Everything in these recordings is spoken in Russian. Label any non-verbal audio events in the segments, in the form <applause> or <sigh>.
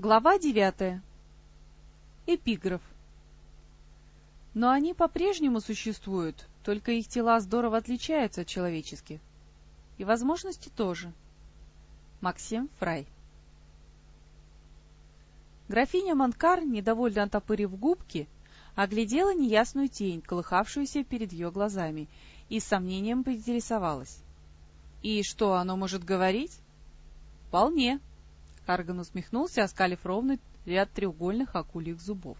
Глава девятая. Эпиграф. Но они по-прежнему существуют, только их тела здорово отличаются от человеческих. И возможности тоже. Максим Фрай. Графиня Манкар, недовольно отопырив губки, оглядела неясную тень, колыхавшуюся перед ее глазами, и с сомнением поинтересовалась. «И что, оно может говорить?» «Вполне», Карган усмехнулся, оскалив ровный ряд треугольных акульих зубов.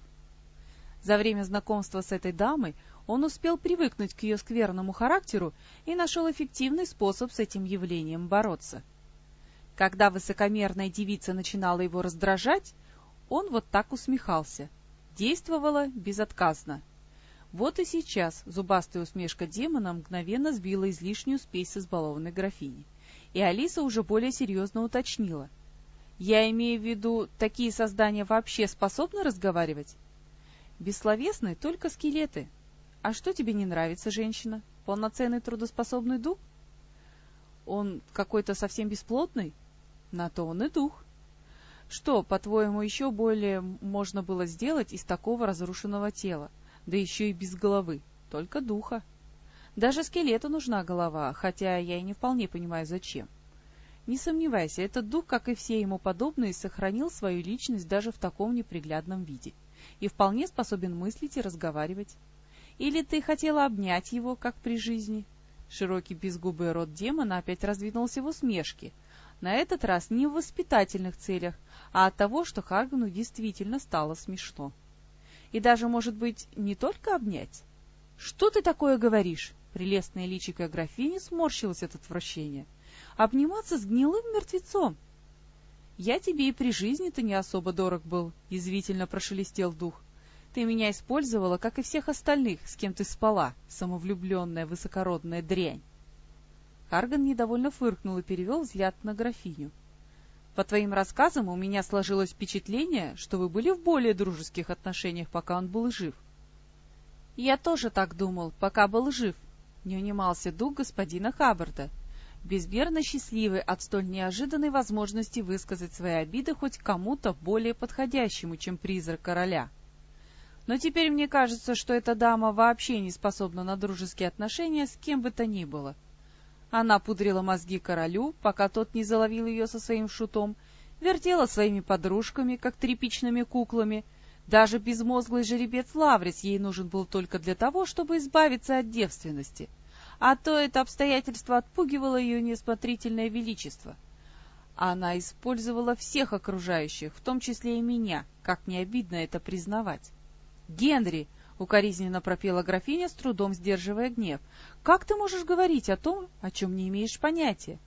За время знакомства с этой дамой он успел привыкнуть к ее скверному характеру и нашел эффективный способ с этим явлением бороться. Когда высокомерная девица начинала его раздражать, он вот так усмехался. Действовала безотказно. Вот и сейчас зубастая усмешка демона мгновенно сбила излишнюю спесь с избалованной графини. И Алиса уже более серьезно уточнила — я имею в виду, такие создания вообще способны разговаривать? Бессловесны только скелеты. А что тебе не нравится, женщина? Полноценный трудоспособный дух? Он какой-то совсем бесплотный? На то он и дух. Что, по-твоему, еще более можно было сделать из такого разрушенного тела? Да еще и без головы, только духа. Даже скелету нужна голова, хотя я и не вполне понимаю, зачем. — не сомневайся, этот дух, как и все ему подобные, сохранил свою личность даже в таком неприглядном виде и вполне способен мыслить и разговаривать. Или ты хотела обнять его, как при жизни? Широкий безгубый рот демона опять раздвинулся в усмешке. На этот раз не в воспитательных целях, а от того, что Харгану действительно стало смешно. И даже, может быть, не только обнять? — Что ты такое говоришь? Прелестная личико графини сморщилась от отвращения. — обниматься с гнилым мертвецом. «Я тебе и при жизни-то не особо дорог был», — язвительно прошелестел дух. «Ты меня использовала, как и всех остальных, с кем ты спала, самовлюбленная высокородная дрянь». Харган недовольно фыркнул и перевел взгляд на графиню. «По твоим рассказам у меня сложилось впечатление, что вы были в более дружеских отношениях, пока он был жив». «Я тоже так думал, пока был жив», — не унимался дух господина Хаббарда безмерно счастливый от столь неожиданной возможности высказать свои обиды хоть кому-то более подходящему, чем призрак короля. Но теперь мне кажется, что эта дама вообще не способна на дружеские отношения с кем бы то ни было. Она пудрила мозги королю, пока тот не заловил ее со своим шутом, вертела своими подружками, как тряпичными куклами. Даже безмозглый жеребец Лаврис ей нужен был только для того, чтобы избавиться от девственности — а то это обстоятельство отпугивало ее несмотрительное величество. Она использовала всех окружающих, в том числе и меня, как не обидно это признавать. «Генри!» — укоризненно пропела графиня, с трудом сдерживая гнев. «Как ты можешь говорить о том, о чем не имеешь понятия?»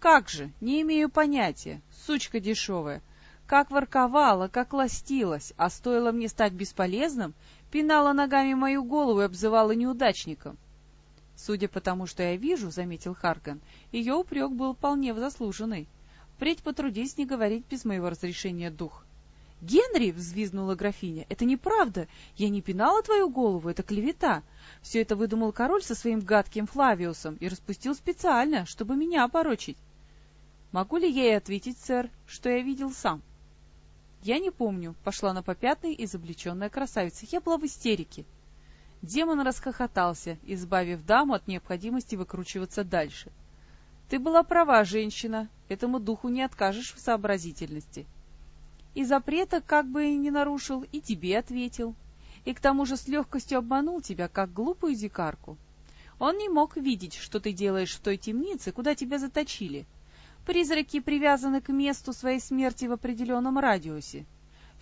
«Как же, не имею понятия, сучка дешевая!» Как ворковала, как ластилась, а стоило мне стать бесполезным, пинала ногами мою голову и обзывала неудачником. Судя по тому, что я вижу, — заметил Харган, — ее упрек был вполне заслуженный. Впредь потрудись не говорить без моего разрешения дух. — Генри! — взвизгнула графиня. — Это неправда! Я не пинала твою голову, это клевета! Все это выдумал король со своим гадким Флавиусом и распустил специально, чтобы меня опорочить. — Могу ли я ей ответить, сэр, что я видел сам? — Я не помню, — пошла на попятный изобличенная красавица. Я была в истерике. — Демон расхохотался, избавив даму от необходимости выкручиваться дальше. «Ты была права, женщина, этому духу не откажешь в сообразительности. И запрета как бы и не нарушил, и тебе ответил. И к тому же с легкостью обманул тебя, как глупую дикарку. Он не мог видеть, что ты делаешь в той темнице, куда тебя заточили. Призраки привязаны к месту своей смерти в определенном радиусе.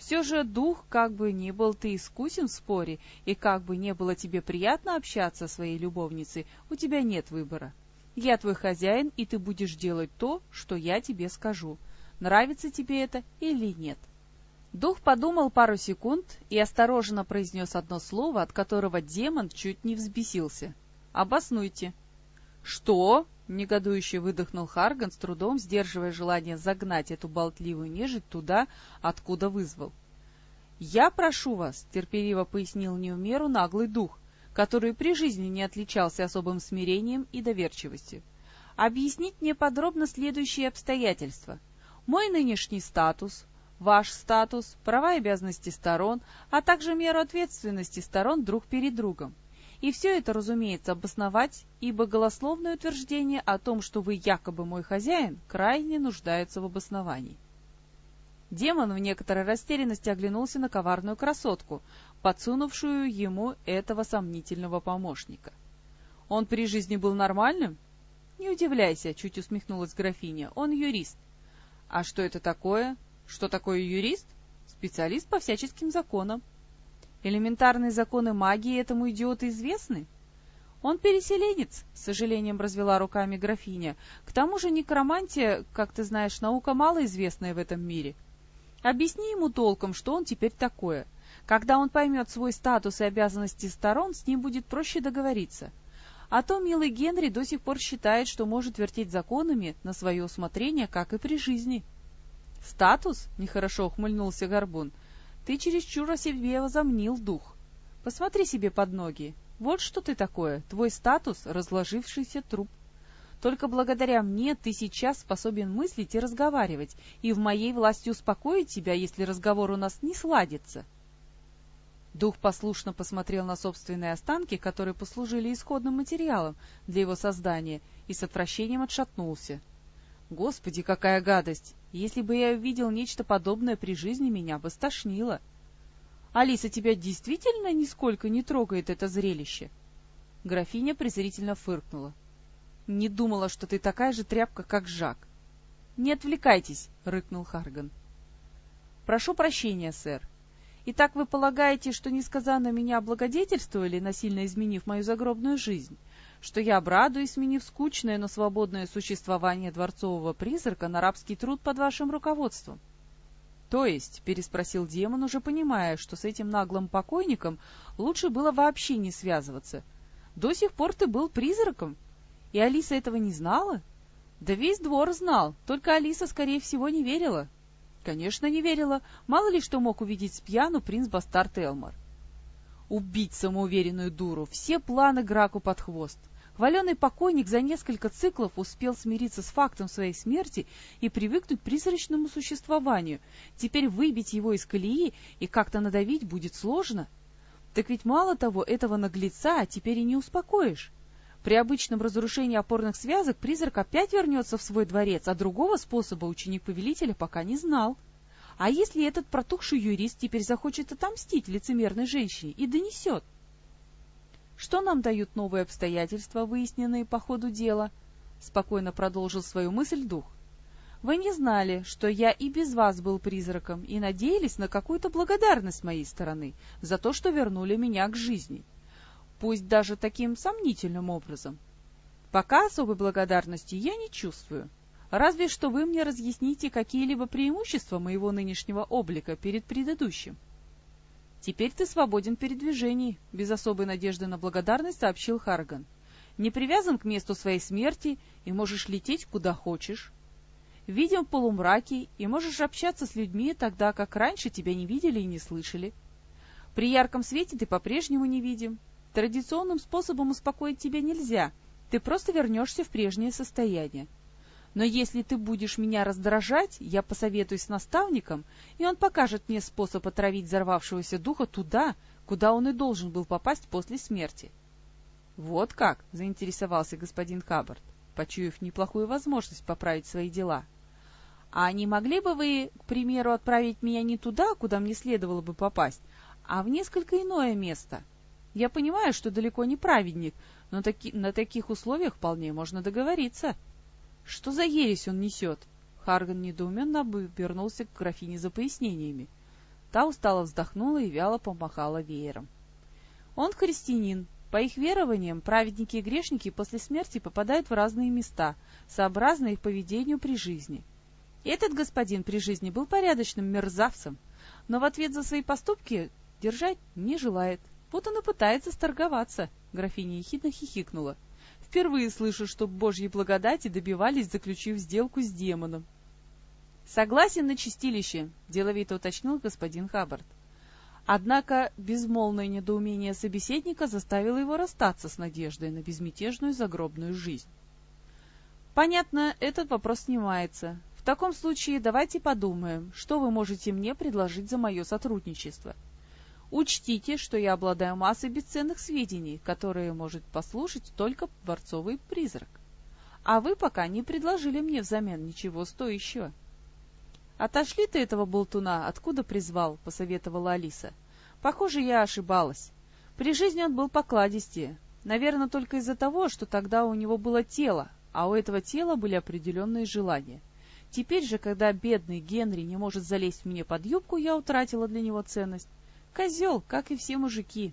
Все же дух, как бы ни был ты искусен в споре, и как бы не было тебе приятно общаться со своей любовницей, у тебя нет выбора. Я твой хозяин, и ты будешь делать то, что я тебе скажу. Нравится тебе это или нет. Дух подумал пару секунд и осторожно произнес одно слово, от которого демон чуть не взбесился. «Обоснуйте». «Что?» — негодующе выдохнул Харган, с трудом сдерживая желание загнать эту болтливую нежить туда, откуда вызвал. «Я прошу вас», — терпеливо пояснил неумеру наглый дух, который при жизни не отличался особым смирением и доверчивостью, — «объяснить мне подробно следующие обстоятельства. Мой нынешний статус, ваш статус, права и обязанности сторон, а также меру ответственности сторон друг перед другом. И все это, разумеется, обосновать, ибо голословное утверждение о том, что вы якобы мой хозяин, крайне нуждается в обосновании. Демон в некоторой растерянности оглянулся на коварную красотку, подсунувшую ему этого сомнительного помощника. Он при жизни был нормальным? Не удивляйся, чуть усмехнулась графиня, он юрист. А что это такое? Что такое юрист? Специалист по всяческим законам. Элементарные законы магии этому идиоту известны? Он переселенец, с сожалением развела руками графиня. К тому же некромантия, как ты знаешь, наука малоизвестная в этом мире. Объясни ему толком, что он теперь такое. Когда он поймет свой статус и обязанности сторон, с ним будет проще договориться. А то милый Генри до сих пор считает, что может вертеть законами на свое усмотрение, как и при жизни. «Статус?» — нехорошо ухмыльнулся Горбун. Ты чересчур о себе возомнил дух. Посмотри себе под ноги. Вот что ты такое, твой статус — разложившийся труп. Только благодаря мне ты сейчас способен мыслить и разговаривать, и в моей власти успокоить тебя, если разговор у нас не сладится. Дух послушно посмотрел на собственные останки, которые послужили исходным материалом для его создания, и с отвращением отшатнулся. Господи, какая гадость! Если бы я увидел нечто подобное при жизни, меня бы стошнило. Алиса, тебя действительно нисколько не трогает это зрелище? Графиня презрительно фыркнула. Не думала, что ты такая же тряпка, как Жак. Не отвлекайтесь, рыкнул Харган. Прошу прощения, сэр. Итак, вы полагаете, что несказанно меня облагодетельствовали, насильно изменив мою загробную жизнь? Что я обрадуюсь, сменив скучное, но свободное существование дворцового призрака на рабский труд под вашим руководством. — То есть, — переспросил демон, уже понимая, что с этим наглым покойником лучше было вообще не связываться. — До сих пор ты был призраком, и Алиса этого не знала? Да весь двор знал, только Алиса, скорее всего, не верила. Конечно, не верила, мало ли что мог увидеть с пьяну принц Бастард Элмар. Убить самоуверенную дуру, все планы Граку под хвост. Хваленый покойник за несколько циклов успел смириться с фактом своей смерти и привыкнуть к призрачному существованию. Теперь выбить его из колеи и как-то надавить будет сложно. Так ведь мало того, этого наглеца теперь и не успокоишь. При обычном разрушении опорных связок призрак опять вернется в свой дворец, а другого способа ученик повелителя пока не знал. А если этот протухший юрист теперь захочет отомстить лицемерной женщине и донесет? Что нам дают новые обстоятельства, выясненные по ходу дела? Спокойно продолжил свою мысль дух. Вы не знали, что я и без вас был призраком, и надеялись на какую-то благодарность моей стороны за то, что вернули меня к жизни. Пусть даже таким сомнительным образом. Пока особой благодарности я не чувствую. Разве что вы мне разъясните какие-либо преимущества моего нынешнего облика перед предыдущим. «Теперь ты свободен в передвижении», — без особой надежды на благодарность сообщил Харган. «Не привязан к месту своей смерти и можешь лететь куда хочешь. Видим в полумраке и можешь общаться с людьми тогда, как раньше тебя не видели и не слышали. При ярком свете ты по-прежнему не видим. Традиционным способом успокоить тебя нельзя, ты просто вернешься в прежнее состояние. Но если ты будешь меня раздражать, я посоветуюсь с наставником, и он покажет мне способ отравить взорвавшегося духа туда, куда он и должен был попасть после смерти. — Вот как? — заинтересовался господин Хаббард, почуяв неплохую возможность поправить свои дела. — А не могли бы вы, к примеру, отправить меня не туда, куда мне следовало бы попасть, а в несколько иное место? Я понимаю, что далеко не праведник, но таки, на таких условиях вполне можно договориться. — что за ересь он несет? Харган недоуменно обернулся к графине за пояснениями. Та устало вздохнула и вяло помахала веером. Он христианин. По их верованиям, праведники и грешники после смерти попадают в разные места, сообразно их поведению при жизни. Этот господин при жизни был порядочным мерзавцем, но в ответ за свои поступки держать не желает. Вот он и пытается сторговаться. Графиня ехидно хихикнула. Впервые слышу, что божьи благодати добивались, заключив сделку с демоном. «Согласен на чистилище», — деловито уточнил господин Хаббард. Однако безмолвное недоумение собеседника заставило его расстаться с надеждой на безмятежную загробную жизнь. «Понятно, этот вопрос снимается. В таком случае давайте подумаем, что вы можете мне предложить за мое сотрудничество. Учтите, что я обладаю массой бесценных сведений, которые может послушать только дворцовый призрак. А вы пока не предложили мне взамен ничего стоящего. «Отошли ты этого болтуна, откуда призвал?» — посоветовала Алиса. «Похоже, я ошибалась. При жизни он был покладистее. Наверное, только из-за того, что тогда у него было тело, а у этого тела были определенные желания. Теперь же, когда бедный Генри не может залезть мне под юбку, я утратила для него ценность. Козел, как и все мужики.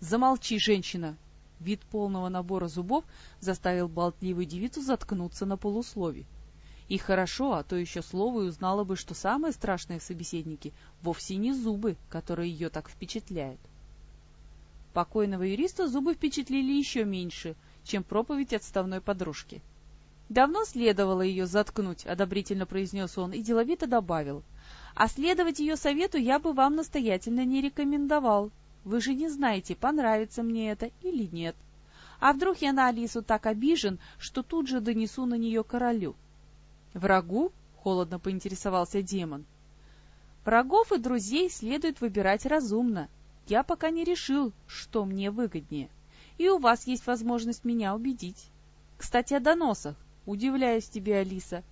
Замолчи, женщина! Вид полного набора зубов заставил болтливую девицу заткнуться на полуслове. И хорошо, а то еще слово и узнала бы, что самые страшные собеседники вовсе не зубы, которые ее так впечатляют. Покойного юриста зубы впечатлили еще меньше, чем проповедь отставной подружки. «Давно следовало ее заткнуть», — одобрительно произнес он и деловито добавил. «А следовать ее совету я бы вам настоятельно не рекомендовал. Вы же не знаете, понравится мне это или нет. А вдруг я на Алису так обижен, что тут же донесу на нее королю?» «Врагу?» — холодно поинтересовался демон. «Врагов и друзей следует выбирать разумно. Я пока не решил, что мне выгоднее. И у вас есть возможность меня убедить. Кстати, о доносах. Удивляюсь тебе, Алиса.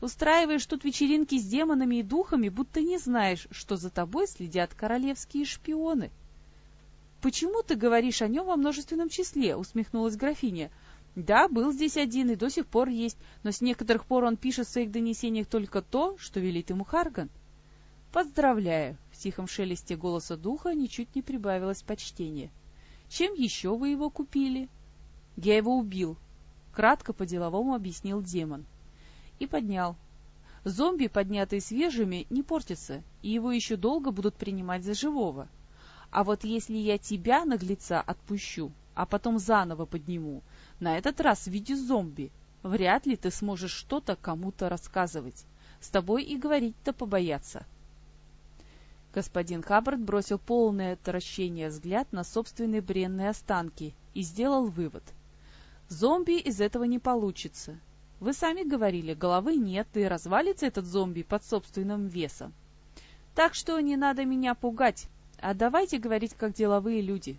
Устраиваешь тут вечеринки с демонами и духами, будто не знаешь, что за тобой следят королевские шпионы. «Почему ты говоришь о нем во множественном числе?» — усмехнулась графиня. «Да, был здесь один и до сих пор есть, но с некоторых пор он пишет в своих донесениях только то, что велит ему Харган». «Поздравляю!» — в тихом шелесте голоса духа ничуть не прибавилось почтения. «Чем еще вы его купили?» «Я его убил», — кратко по-деловому объяснил демон. И поднял. Зомби, поднятые свежими, не портятся, и его еще долго будут принимать за живого. А вот если я тебя, наглеца, отпущу, а потом заново подниму, на этот раз в виде зомби, вряд ли ты сможешь что-то кому-то рассказывать. С тобой и говорить-то побояться. Господин Хаббард бросил полное отвращение взгляд на собственные бренные останки и сделал вывод — Зомби из этого не получится. Вы сами говорили, головы нет, и развалится этот зомби под собственным весом. Так что не надо меня пугать, а давайте говорить как деловые люди.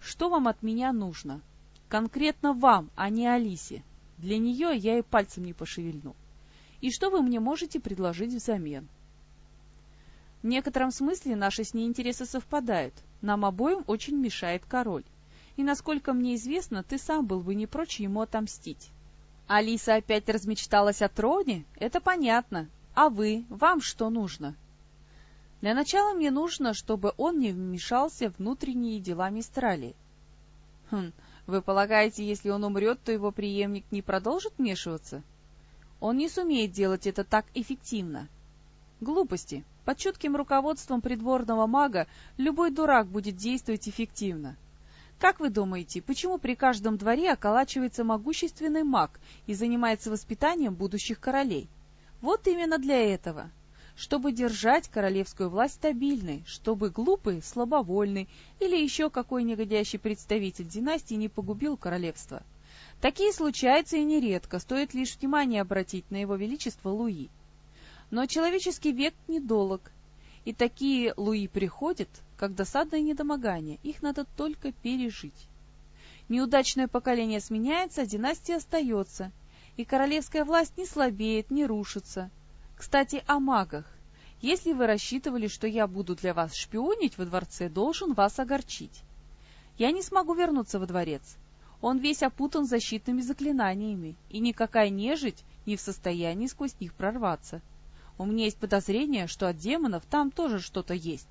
Что вам от меня нужно? Конкретно вам, а не Алисе. Для нее я и пальцем не пошевельну. И что вы мне можете предложить взамен? В некотором смысле наши с ней интересы совпадают. Нам обоим очень мешает король и, насколько мне известно, ты сам был бы не прочь ему отомстить. Алиса опять размечталась о троне? Это понятно. А вы? Вам что нужно? Для начала мне нужно, чтобы он не вмешался в внутренние дела Мистралии. Хм, вы полагаете, если он умрет, то его преемник не продолжит вмешиваться? Он не сумеет делать это так эффективно. Глупости. Под чутким руководством придворного мага любой дурак будет действовать эффективно. Как вы думаете, почему при каждом дворе околачивается могущественный маг и занимается воспитанием будущих королей? Вот именно для этого. Чтобы держать королевскую власть стабильной, чтобы глупый, слабовольный или еще какой негодящий представитель династии не погубил королевство. Такие случаются и нередко, стоит лишь внимание обратить на его величество Луи. Но человеческий век недолог, и такие Луи приходят, как досадное недомогание, их надо только пережить. Неудачное поколение сменяется, а династия остается, и королевская власть не слабеет, не рушится. Кстати, о магах. Если вы рассчитывали, что я буду для вас шпионить во дворце, должен вас огорчить. Я не смогу вернуться во дворец. Он весь опутан защитными заклинаниями, и никакая нежить не в состоянии сквозь них прорваться. У меня есть подозрение, что от демонов там тоже что-то есть.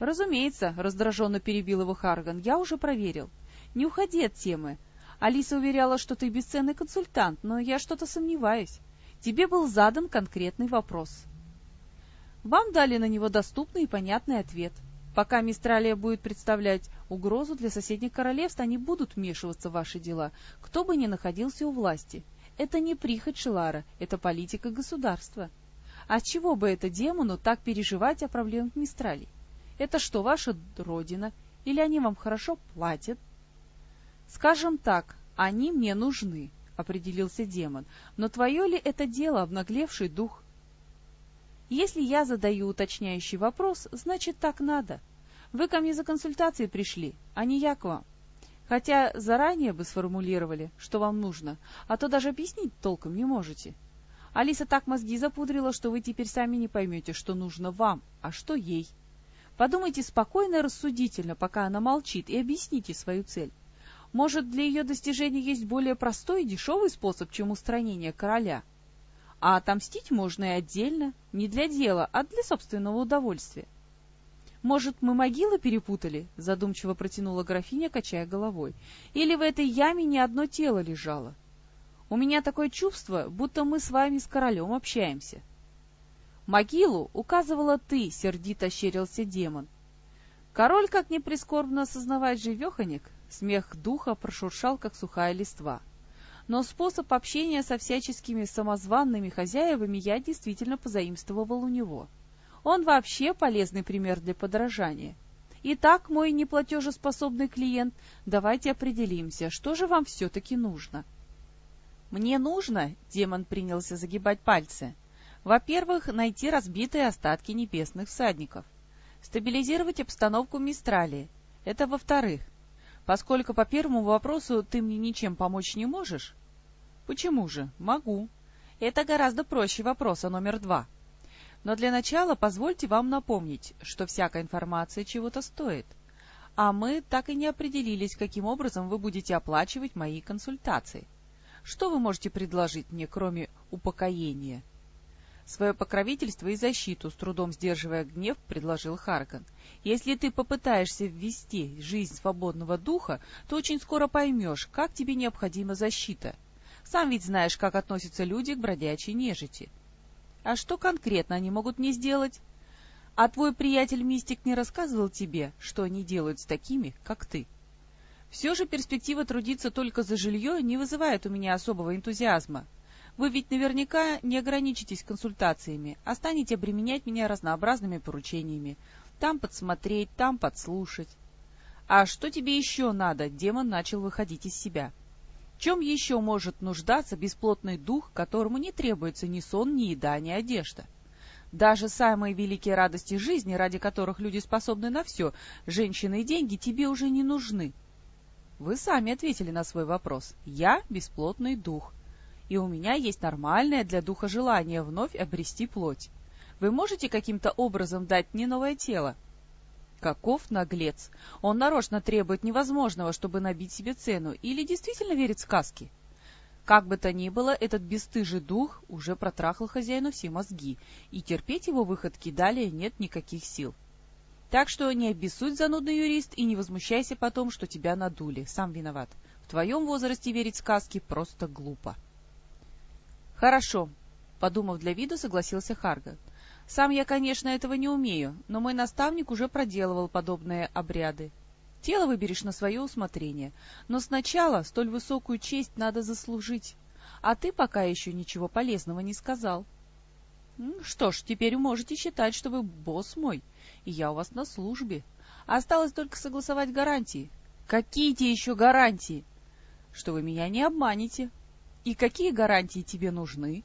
«Разумеется», — раздраженно перебил его Харган, — «я уже проверил. Не уходи от темы. Алиса уверяла, что ты бесценный консультант, но я что-то сомневаюсь. Тебе был задан конкретный вопрос». Вам дали на него доступный и понятный ответ. Пока Мистралия будет представлять угрозу для соседних королевств, они будут вмешиваться в ваши дела, кто бы ни находился у власти. Это не прихоть Шелара, это политика государства. А чего бы это демону так переживать о проблемах Мистралей? Это что, ваша родина? Или они вам хорошо платят? Скажем так, они мне нужны. определился демон. «Но твое ли это дело, обнаглевший дух?» «Если я задаю уточняющий вопрос, значит, так надо. Вы ко мне за консультацией пришли, а не я к вам. Хотя заранее бы сформулировали, что вам нужно, а то даже объяснить толком не можете. Алиса так мозги запудрила, что вы теперь сами не поймете, что нужно вам, а что ей. Подумайте спокойно и рассудительно, пока она молчит, и объясните свою цель. Может, для ее достижения есть более простой и дешевый способ, чем устранение короля? А отомстить можно и отдельно, не для дела, а для собственного удовольствия. «Может, мы могилы перепутали?» — задумчиво протянула графиня, качая головой. «Или в этой яме не одно тело лежало? У меня такое чувство, будто мы с вами с королем общаемся». «Могилу указывала ты», — сердито ощерился демон. Король, как ни прискорбно осознавать живеханик, Смех духа прошуршал, как сухая листва. Но способ общения со всяческими самозванными хозяевами я действительно позаимствовал у него. Он вообще полезный пример для подражания. Итак, мой неплатежеспособный клиент, давайте определимся, что же вам все-таки нужно. Мне нужно, демон принялся загибать пальцы, во-первых, найти разбитые остатки небесных всадников, стабилизировать обстановку Мистрали, это во-вторых, Поскольку по первому вопросу ты мне ничем помочь не можешь? Почему же? Могу. Это гораздо проще вопроса номер два. Но для начала позвольте вам напомнить, что всякая информация чего-то стоит. А мы так и не определились, каким образом вы будете оплачивать мои консультации. Что вы можете предложить мне, кроме упокоения? Свое покровительство и защиту, с трудом сдерживая гнев, предложил Харган. Если ты попытаешься ввести жизнь свободного духа, то очень скоро поймешь, как тебе необходима защита. Сам ведь знаешь, как относятся люди к бродячей нежити. А что конкретно они могут мне сделать? А твой приятель-мистик не рассказывал тебе, что они делают с такими, как ты? Все же перспектива трудиться только за жилье не вызывает у меня особого энтузиазма. Вы ведь наверняка не ограничитесь консультациями, а станете обременять меня разнообразными поручениями. Там подсмотреть, там подслушать. А что тебе еще надо? Демон начал выходить из себя. В чем еще может нуждаться бесплотный дух, которому не требуется ни сон, ни еда, ни одежда? Даже самые великие радости жизни, ради которых люди способны на все, женщины и деньги, тебе уже не нужны. Вы сами ответили на свой вопрос. Я бесплотный дух и у меня есть нормальное для духа желание вновь обрести плоть. Вы можете каким-то образом дать мне новое тело? Каков наглец! Он нарочно требует невозможного, чтобы набить себе цену, или действительно верит в сказки? Как бы то ни было, этот бесстыжий дух уже протрахал хозяину все мозги, и терпеть его выходки далее нет никаких сил. Так что не обессудь, занудный юрист, и не возмущайся потом, что тебя надули. Сам виноват. В твоем возрасте верить в сказки просто глупо. «Хорошо», — подумав для вида, согласился Харга. «Сам я, конечно, этого не умею, но мой наставник уже проделывал подобные обряды. Тело выберешь на свое усмотрение, но сначала столь высокую честь надо заслужить, а ты пока еще ничего полезного не сказал». «Что ж, теперь можете считать, что вы босс мой, и я у вас на службе. Осталось только согласовать гарантии». «Какие те еще гарантии?» «Что вы меня не обманете, и какие гарантии тебе нужны?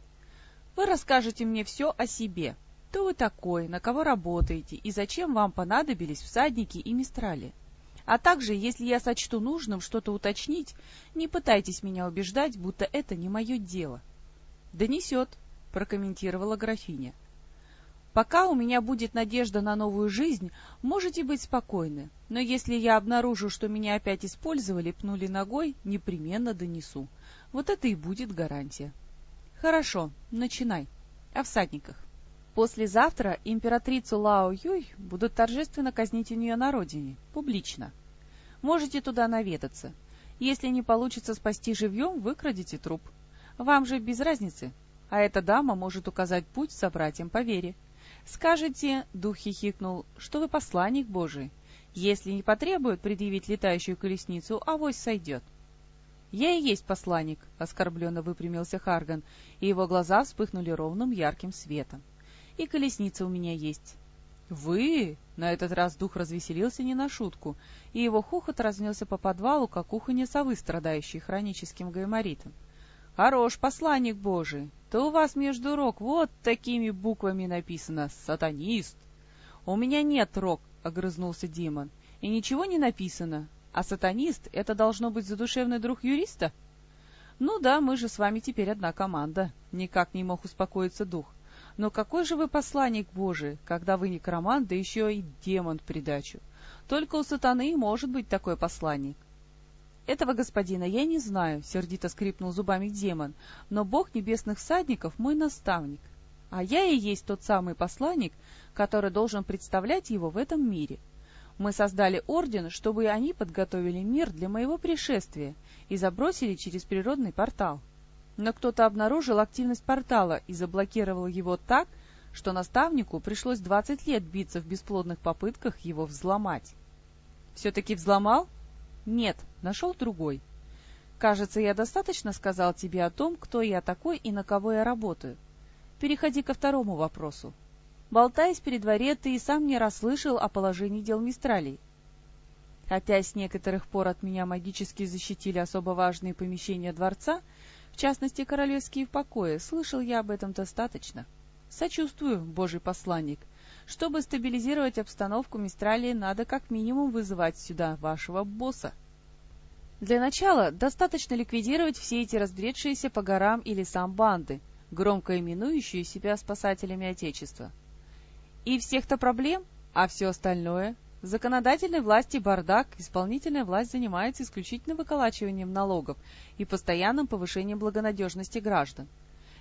Вы расскажете мне все о себе. Кто вы такой, на кого работаете и зачем вам понадобились всадники и мистрали. А также, если я сочту нужным что-то уточнить, не пытайтесь меня убеждать, будто это не мое дело. «Донесет», — прокомментировала графиня. «Пока у меня будет надежда на новую жизнь, можете быть спокойны, но если я обнаружу, что меня опять использовали, пнули ногой, непременно донесу. Вот это и будет гарантия. Хорошо, начинай. О всадниках. Послезавтра императрицу Лао Юй будут торжественно казнить у нее на родине, публично. Можете туда наведаться. Если не получится спасти живьем, выкрадите труп. Вам же без разницы. А эта дама может указать путь собратьям по вере. Скажете, дух хихикнул, что вы посланник Божий. Если не потребуют предъявить летающую колесницу, авось сойдет. «Я и есть посланник», — оскорбленно выпрямился Харган, и его глаза вспыхнули ровным ярким светом. «И колесница у меня есть». «Вы?» — на этот раз дух развеселился не на шутку, и его хохот разнесся по подвалу, как уханье совы, страдающей хроническим гайморитом. Хорош, посланник Божий. То у вас между рог вот такими буквами написано «Сатанист». У меня нет рог, — огрызнулся Димон, — и ничего не написано. А сатанист — это должно быть задушевный друг юриста? Ну да, мы же с вами теперь одна команда. Никак не мог успокоиться дух. Но какой же вы посланник Божий, когда вы некромант, да еще и демон в придачу? Только у сатаны может быть такой посланник. «Этого господина я не знаю», — сердито скрипнул зубами демон, «но бог небесных всадников — мой наставник, а я и есть тот самый посланник, который должен представлять его в этом мире. Мы создали орден, чтобы они подготовили мир для моего пришествия и забросили через природный портал. Но кто-то обнаружил активность портала и заблокировал его так, что наставнику пришлось двадцать лет биться в бесплодных попытках его взломать. «Все-таки взломал?» «Нет, нашел другой. Кажется, я достаточно сказал тебе о том, кто я такой и на кого я работаю. Переходи ко второму вопросу. Болтаясь при дворе, ты и сам не расслышал о положении дел Мистралей. Хотя с некоторых пор от меня магически защитили особо важные помещения дворца, в частности, королевские покои, слышал я об этом достаточно. Сочувствую, божий посланник, чтобы стабилизировать обстановку Мистралии, надо как минимум вызывать сюда вашего босса. Для начала достаточно ликвидировать все эти разбредшиеся по горам и лесам банды, громко именующие себя спасателями Отечества. И всех-то проблем, а все остальное? Законодательной власти бардак, исполнительная власть занимается исключительно выколачиванием налогов и постоянным повышением благонадежности граждан.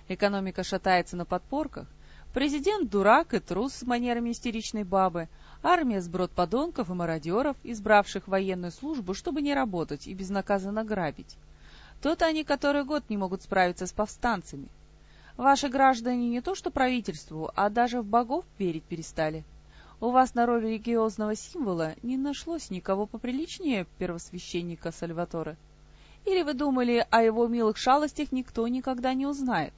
Экономика шатается на подпорках, Президент дурак и трус с манерами истеричной бабы, армия сброд подонков и мародеров, избравших военную службу, чтобы не работать и безнаказанно грабить. То-то они который год не могут справиться с повстанцами. Ваши граждане не то что правительству, а даже в богов верить перестали. У вас на роль религиозного символа не нашлось никого поприличнее первосвященника Сальваторе. Или вы думали, о его милых шалостях никто никогда не узнает?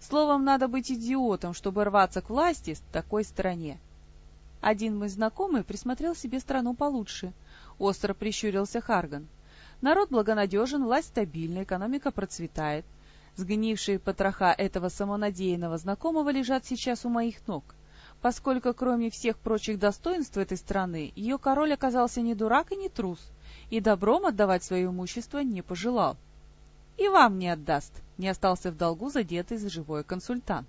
Словом, надо быть идиотом, чтобы рваться к власти в такой стране. Один мой знакомый присмотрел себе страну получше. Остро прищурился Харган. Народ благонадежен, власть стабильна, экономика процветает. Сгнившие потроха этого самонадеянного знакомого лежат сейчас у моих ног, поскольку кроме всех прочих достоинств этой страны, ее король оказался не дурак и не трус, и добром отдавать свое имущество не пожелал. И вам не отдаст, не остался в долгу задетый за живой консультант.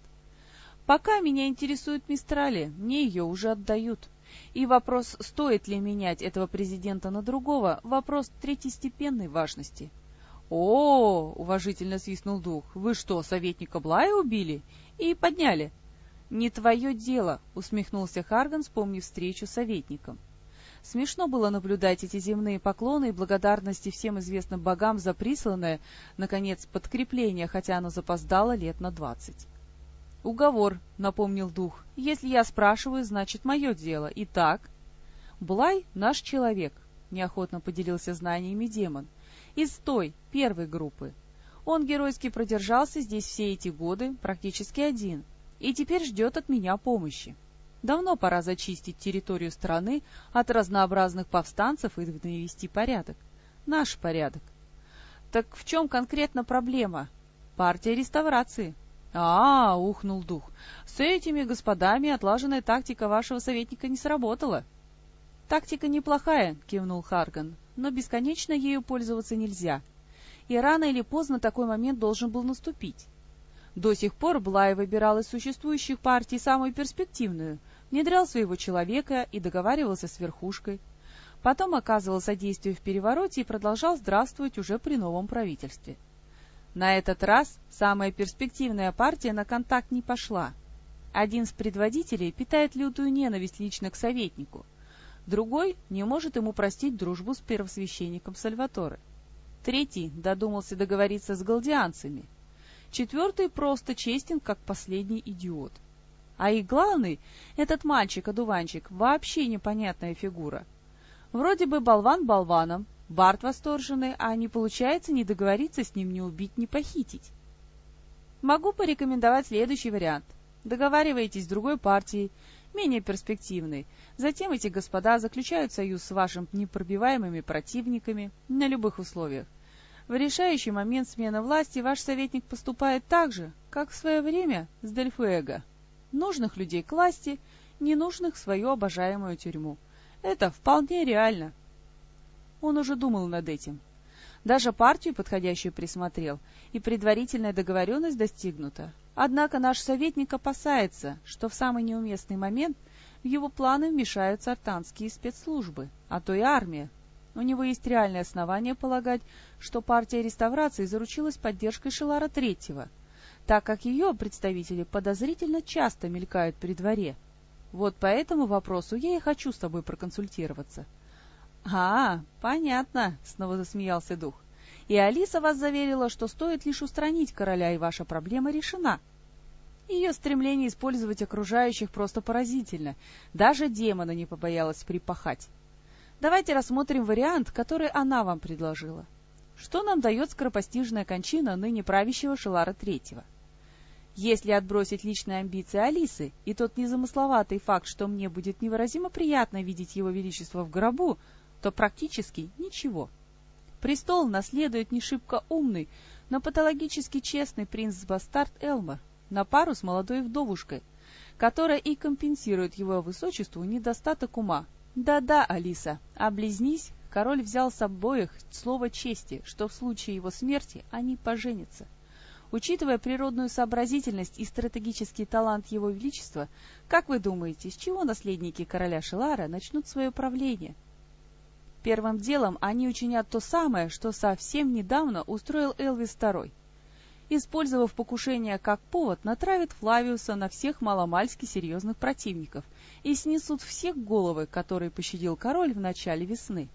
Пока меня интересует Мистрали, мне ее уже отдают. И вопрос, стоит ли менять этого президента на другого, вопрос третьестепенной важности. «О, — уважительно свистнул дух, — вы что, советника Блая убили? И подняли?» «Не твое дело», — усмехнулся Харган, вспомнив встречу с советником. Смешно было наблюдать эти земные поклоны и благодарности всем известным богам за присланное, наконец, подкрепление, хотя оно запоздало лет на двадцать. «Уговор», — напомнил дух. «Если я спрашиваю, значит, мое дело. Итак...» «Блай — наш человек», — неохотно поделился знаниями демон. «Из той, первой группы. Он геройски продержался здесь все эти годы, практически один, и теперь ждет от меня помощи. Давно пора зачистить территорию страны от разнообразных повстанцев и навести порядок. Наш порядок. Так в чем конкретно проблема? Партия реставрации. А, ухнул дух. С этими господами отлаженная тактика вашего советника не сработала. Тактика неплохая, кивнул Харган, но бесконечно ею пользоваться нельзя. И рано или поздно такой момент должен был наступить. До сих пор Блай выбирал из существующих партий самую перспективную, внедрял своего человека и договаривался с верхушкой. Потом оказывал содействие в перевороте и продолжал здравствовать уже при новом правительстве. На этот раз самая перспективная партия на контакт не пошла. Один из предводителей питает лютую ненависть лично к советнику, другой не может ему простить дружбу с первосвященником Сальваторе. Третий додумался договориться с галдианцами – Четвертый просто честен, как последний идиот. А их главный, этот мальчик-одуванчик, вообще непонятная фигура. Вроде бы болван болваном, Барт восторженный, а не получается ни договориться с ним, ни убить, ни похитить. Могу порекомендовать следующий вариант. Договариваетесь с другой партией, менее перспективной. Затем эти господа заключают союз с вашими непробиваемыми противниками на любых условиях. В решающий момент смены власти ваш советник поступает так же, как в свое время с Дельфуэго. Нужных людей к власти, ненужных в свою обожаемую тюрьму. Это вполне реально. Он уже думал над этим. Даже партию подходящую присмотрел, и предварительная договоренность достигнута. Однако наш советник опасается, что в самый неуместный момент в его планы вмешаются артанские спецслужбы, а то и армия. У него есть реальные основания полагать, что партия реставрации заручилась поддержкой Шелара Третьего, так как ее представители подозрительно часто мелькают при дворе. Вот по этому вопросу я и хочу с тобой проконсультироваться. — А, понятно, — снова засмеялся дух. — И Алиса вас заверила, что стоит лишь устранить короля, и ваша проблема решена. Ее стремление использовать окружающих просто поразительно. Даже демона не побоялась припахать. Давайте рассмотрим вариант, который она вам предложила. Что нам дает скоропостижная кончина ныне правящего Шелара Третьего? Если отбросить личные амбиции Алисы и тот незамысловатый факт, что мне будет невыразимо приятно видеть его величество в гробу, то практически ничего. Престол наследует не шибко умный, но патологически честный принц-бастард Элмар, на пару с молодой вдовушкой, которая и компенсирует его высочеству недостаток ума. Да-да, Алиса, облизнись, король взял с обоих слово чести, что в случае его смерти они поженятся. Учитывая природную сообразительность и стратегический талант его величества, как вы думаете, с чего наследники короля Шелара начнут свое правление? Первым делом они учинят то самое, что совсем недавно устроил Элвис II — использовав покушение как повод, натравят Флавиуса на всех маломальски серьезных противников и снесут всех головы, которые пощадил король в начале весны.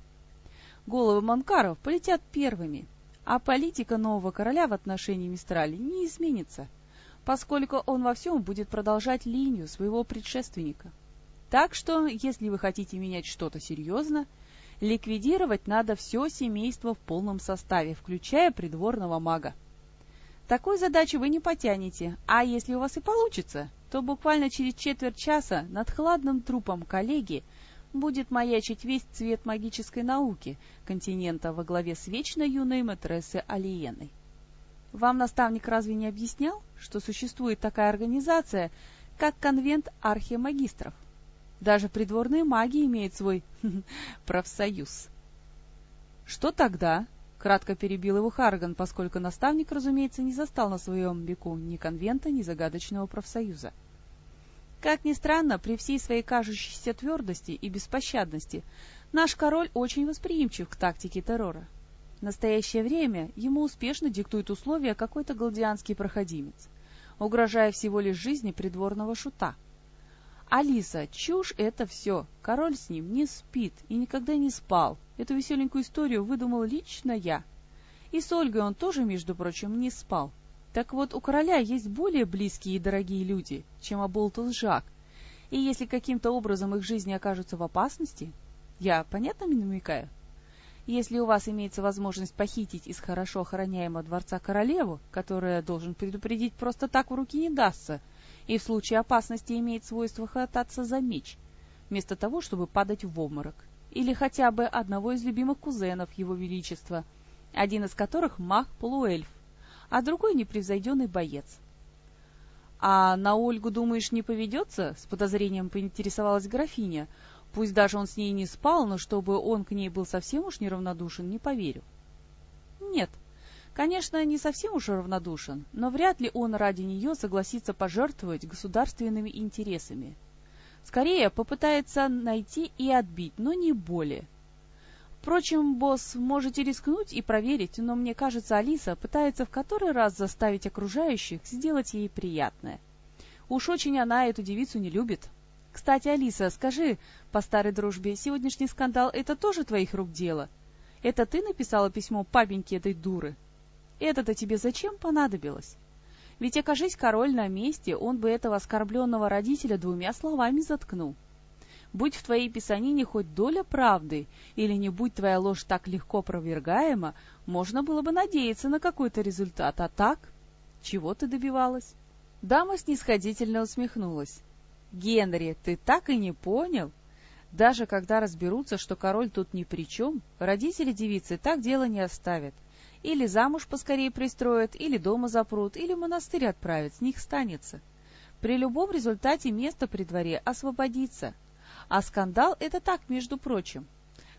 Головы Манкаров полетят первыми, а политика нового короля в отношении Мистрали не изменится, поскольку он во всем будет продолжать линию своего предшественника. Так что, если вы хотите менять что-то серьезно, ликвидировать надо все семейство в полном составе, включая придворного мага. Такой задачи вы не потянете, а если у вас и получится, то буквально через четверть часа над хладным трупом коллеги будет маячить весь цвет магической науки континента во главе с вечно юной матрессы Алиеной. Вам наставник разве не объяснял, что существует такая организация, как конвент архимагистров? Даже придворные маги имеют свой <laughs> профсоюз. Что тогда? Кратко перебил его Харган, поскольку наставник, разумеется, не застал на своем веку ни конвента, ни загадочного профсоюза. Как ни странно, при всей своей кажущейся твердости и беспощадности, наш король очень восприимчив к тактике террора. В настоящее время ему успешно диктует условия какой-то галдианский проходимец, угрожая всего лишь жизни придворного шута. Алиса, чушь это все. Король с ним не спит и никогда не спал. Эту веселенькую историю выдумал лично я. И с Ольгой он тоже, между прочим, не спал. Так вот, у короля есть более близкие и дорогие люди, чем Аболтус Жак. И если каким-то образом их жизни окажутся в опасности, я понятно намекаю? Если у вас имеется возможность похитить из хорошо охраняемого дворца королеву, которая, должен предупредить, просто так в руки не дастся, и в случае опасности имеет свойство хвататься за меч, вместо того, чтобы падать в обморок, или хотя бы одного из любимых кузенов Его Величества, один из которых маг-полуэльф, а другой непревзойденный боец. «А на Ольгу, думаешь, не поведется?» — с подозрением поинтересовалась графиня. «Пусть даже он с ней не спал, но чтобы он к ней был совсем уж неравнодушен, не поверю». «Нет», Конечно, не совсем уж равнодушен, но вряд ли он ради нее согласится пожертвовать государственными интересами. Скорее, попытается найти и отбить, но не более. Впрочем, босс, можете рискнуть и проверить, но мне кажется, Алиса пытается в который раз заставить окружающих сделать ей приятное. Уж очень она эту девицу не любит. Кстати, Алиса, скажи, по старой дружбе, сегодняшний скандал — это тоже твоих рук дело? Это ты написала письмо папеньке этой дуры? Это-то тебе зачем понадобилось? Ведь окажись король на месте, он бы этого оскорбленного родителя двумя словами заткнул. Будь в твоей писанине хоть доля правды, или не будь твоя ложь так легко провергаема, можно было бы надеяться на какой-то результат, а так? Чего ты добивалась? Дама снисходительно усмехнулась. «Генри, ты так и не понял? Даже когда разберутся, что король тут ни при чем, родители девицы так дело не оставят Или замуж поскорее пристроят, или дома запрут, или в монастырь отправят, с них станется. При любом результате место при дворе освободится. А скандал — это так, между прочим.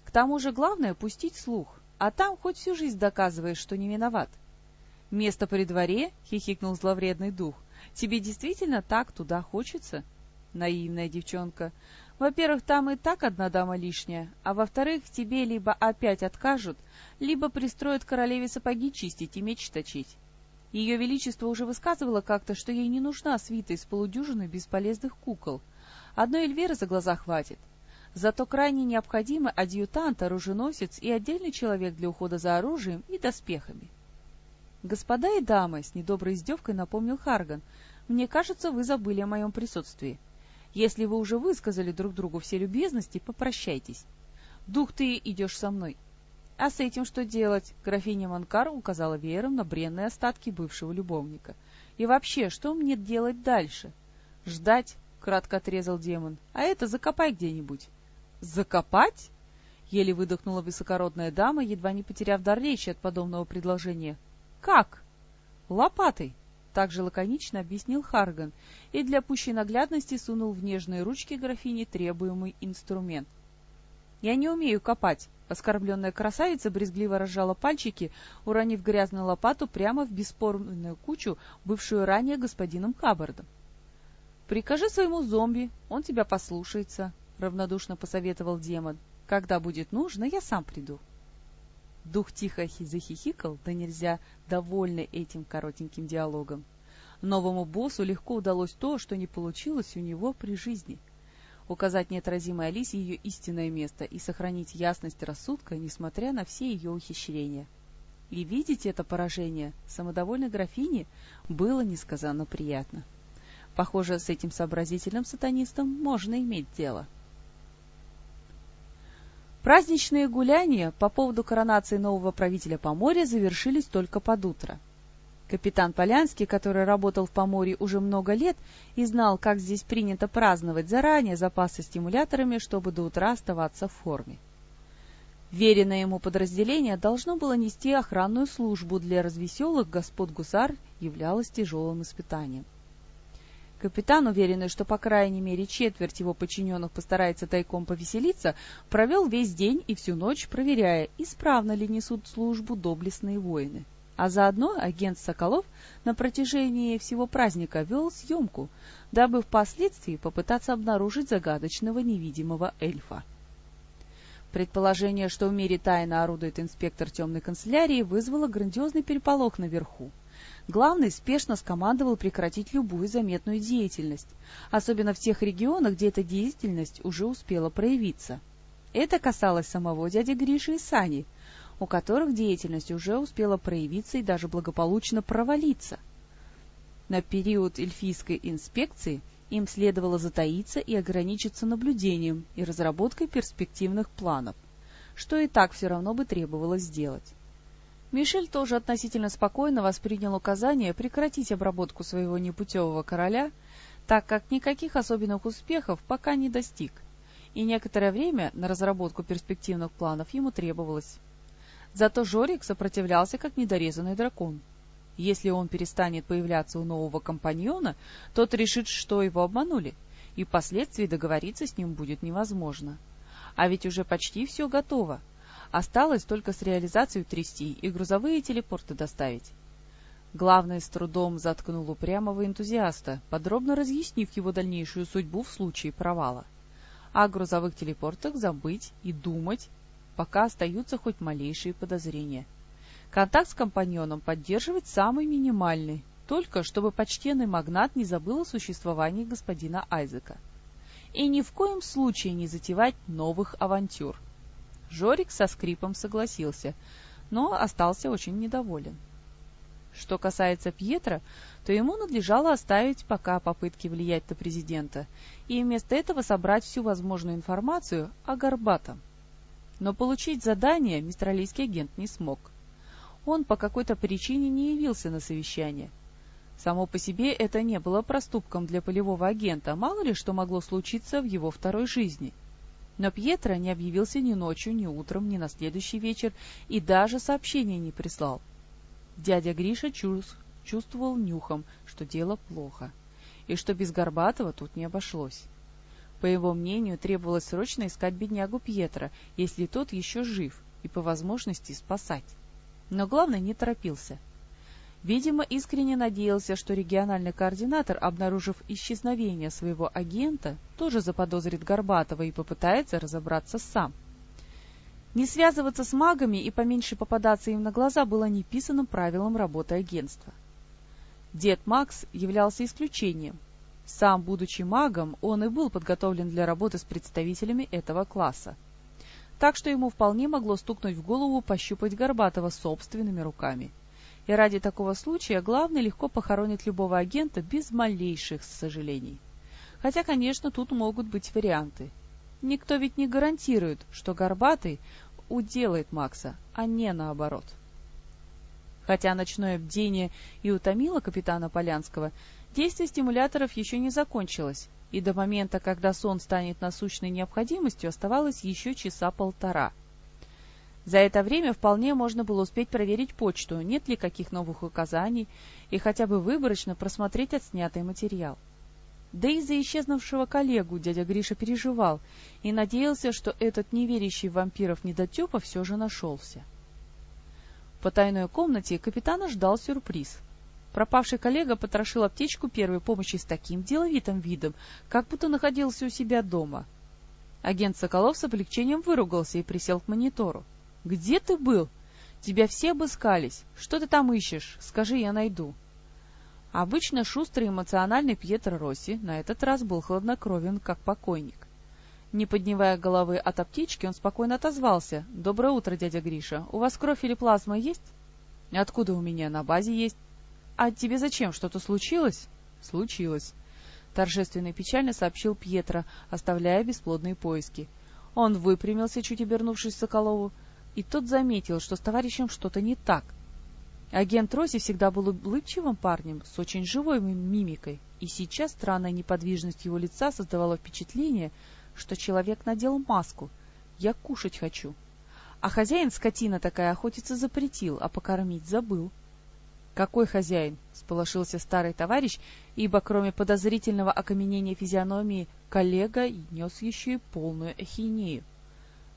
К тому же главное — пустить слух, а там хоть всю жизнь доказываешь, что не виноват. «Место при дворе?» — хихикнул зловредный дух. «Тебе действительно так туда хочется?» Наивная девчонка. Во-первых, там и так одна дама лишняя, а во-вторых, тебе либо опять откажут, либо пристроят королеве сапоги чистить и меч точить. Ее Величество уже высказывало как-то, что ей не нужна свита из полудюжины бесполезных кукол. Одной Эльвиры за глаза хватит. Зато крайне необходимы адъютант, оруженосец и отдельный человек для ухода за оружием и доспехами. «Господа и дамы», — с недоброй издевкой напомнил Харган, — «мне кажется, вы забыли о моем присутствии. Если вы уже высказали друг другу все любезности, попрощайтесь. Дух, ты идешь со мной. А с этим что делать? Графиня Манкар указала веером на бренные остатки бывшего любовника. И вообще, что мне делать дальше? Ждать, кратко отрезал демон. А это закопай где-нибудь. Закопать? Еле выдохнула высокородная дама, едва не потеряв дар речи от подобного предложения. Как? Лопатой. Так же лаконично объяснил Харган и для пущей наглядности сунул в нежные ручки графини требуемый инструмент. «Я не умею копать», — оскорбленная красавица брезгливо разжала пальчики, уронив грязную лопату прямо в бесспорную кучу, бывшую ранее господином Хаббардом. «Прикажи своему зомби, он тебя послушается», — равнодушно посоветовал демон. «Когда будет нужно, я сам приду». Дух тихо захихикал, да нельзя, довольный этим коротеньким диалогом. Новому боссу легко удалось то, что не получилось у него при жизни. Указать неотразимой Алисе ее истинное место и сохранить ясность рассудка, несмотря на все ее ухищрения. И видеть это поражение самодовольной графини было несказанно приятно. Похоже, с этим сообразительным сатанистом можно иметь дело. Праздничные гуляния по поводу коронации нового правителя Поморья завершились только под утро. Капитан Полянский, который работал в Поморье уже много лет и знал, как здесь принято праздновать заранее запасы стимуляторами, чтобы до утра оставаться в форме. Веренное ему подразделение должно было нести охранную службу для развеселых господ гусар являлось тяжелым испытанием. Капитан, уверенный, что по крайней мере четверть его подчиненных постарается тайком повеселиться, провел весь день и всю ночь, проверяя, исправно ли несут службу доблестные воины. А заодно агент Соколов на протяжении всего праздника вел съемку, дабы впоследствии попытаться обнаружить загадочного невидимого эльфа. Предположение, что в мире тайно орудует инспектор темной канцелярии, вызвало грандиозный переполох наверху. Главный спешно скомандовал прекратить любую заметную деятельность, особенно в тех регионах, где эта деятельность уже успела проявиться. Это касалось самого дяди Гриши и Сани, у которых деятельность уже успела проявиться и даже благополучно провалиться. На период эльфийской инспекции им следовало затаиться и ограничиться наблюдением и разработкой перспективных планов, что и так все равно бы требовалось сделать. Мишель тоже относительно спокойно воспринял указание прекратить обработку своего непутевого короля, так как никаких особенных успехов пока не достиг, и некоторое время на разработку перспективных планов ему требовалось. Зато Жорик сопротивлялся как недорезанный дракон. Если он перестанет появляться у нового компаньона, тот решит, что его обманули, и впоследствии договориться с ним будет невозможно. А ведь уже почти все готово. Осталось только с реализацией трясти и грузовые телепорты доставить. Главный с трудом заткнул упрямого энтузиаста, подробно разъяснив его дальнейшую судьбу в случае провала. О грузовых телепортах забыть и думать, пока остаются хоть малейшие подозрения. Контакт с компаньоном поддерживать самый минимальный, только чтобы почтенный магнат не забыл о существовании господина Айзека. И ни в коем случае не затевать новых авантюр. Жорик со скрипом согласился, но остался очень недоволен. Что касается Пьетра, то ему надлежало оставить пока попытки влиять на президента и вместо этого собрать всю возможную информацию о Горбатом. Но получить задание мистралийский агент не смог. Он по какой-то причине не явился на совещание. Само по себе это не было проступком для полевого агента, мало ли что могло случиться в его второй жизни — но Пьетро не объявился ни ночью, ни утром, ни на следующий вечер и даже сообщения не прислал. Дядя Гриша чувствовал нюхом, что дело плохо, и что без Горбатова тут не обошлось. По его мнению, требовалось срочно искать беднягу Пьетра, если тот еще жив, и по возможности спасать. Но главное, не торопился. Видимо, искренне надеялся, что региональный координатор, обнаружив исчезновение своего агента, тоже заподозрит Горбатова и попытается разобраться сам. Не связываться с магами и поменьше попадаться им на глаза было неписанным правилом работы агентства. Дед Макс являлся исключением. Сам, будучи магом, он и был подготовлен для работы с представителями этого класса. Так что ему вполне могло стукнуть в голову пощупать Горбатова собственными руками. И ради такого случая главный легко похоронит любого агента без малейших сожалений. Хотя, конечно, тут могут быть варианты. Никто ведь не гарантирует, что Горбатый уделает Макса, а не наоборот. Хотя ночное бдение и утомило капитана Полянского, действие стимуляторов еще не закончилось, и до момента, когда сон станет насущной необходимостью, оставалось еще часа полтора. За это время вполне можно было успеть проверить почту, нет ли каких новых указаний, и хотя бы выборочно просмотреть отснятый материал. Да и за исчезнувшего коллегу дядя Гриша переживал и надеялся, что этот неверящий вампиров недотепа все же нашелся. В потайной комнате капитана ждал сюрприз. Пропавший коллега потрошил аптечку первой помощи с таким деловитым видом, как будто находился у себя дома. Агент Соколов с облегчением выругался и присел к монитору. — Где ты был? Тебя все обыскались. Что ты там ищешь? Скажи, я найду. Обычно шустрый эмоциональный Пьетро Росси на этот раз был хладнокровен, как покойник. Не поднимая головы от аптечки, он спокойно отозвался. — Доброе утро, дядя Гриша. У вас кровь или плазма есть? — Откуда у меня? На базе есть. — А тебе зачем? Что-то случилось? — Случилось. Торжественно и печально сообщил Пьетро, оставляя бесплодные поиски. Он выпрямился, чуть обернувшись Соколову, и тот заметил, что с товарищем что-то не так. Агент Росси всегда был улыбчивым парнем, с очень живой мимикой, и сейчас странная неподвижность его лица создавала впечатление, что человек надел маску. «Я кушать хочу». А хозяин, скотина такая, охотиться запретил, а покормить забыл. «Какой хозяин?» — сполошился старый товарищ, ибо кроме подозрительного окаменения физиономии коллега нес еще и полную ахинею.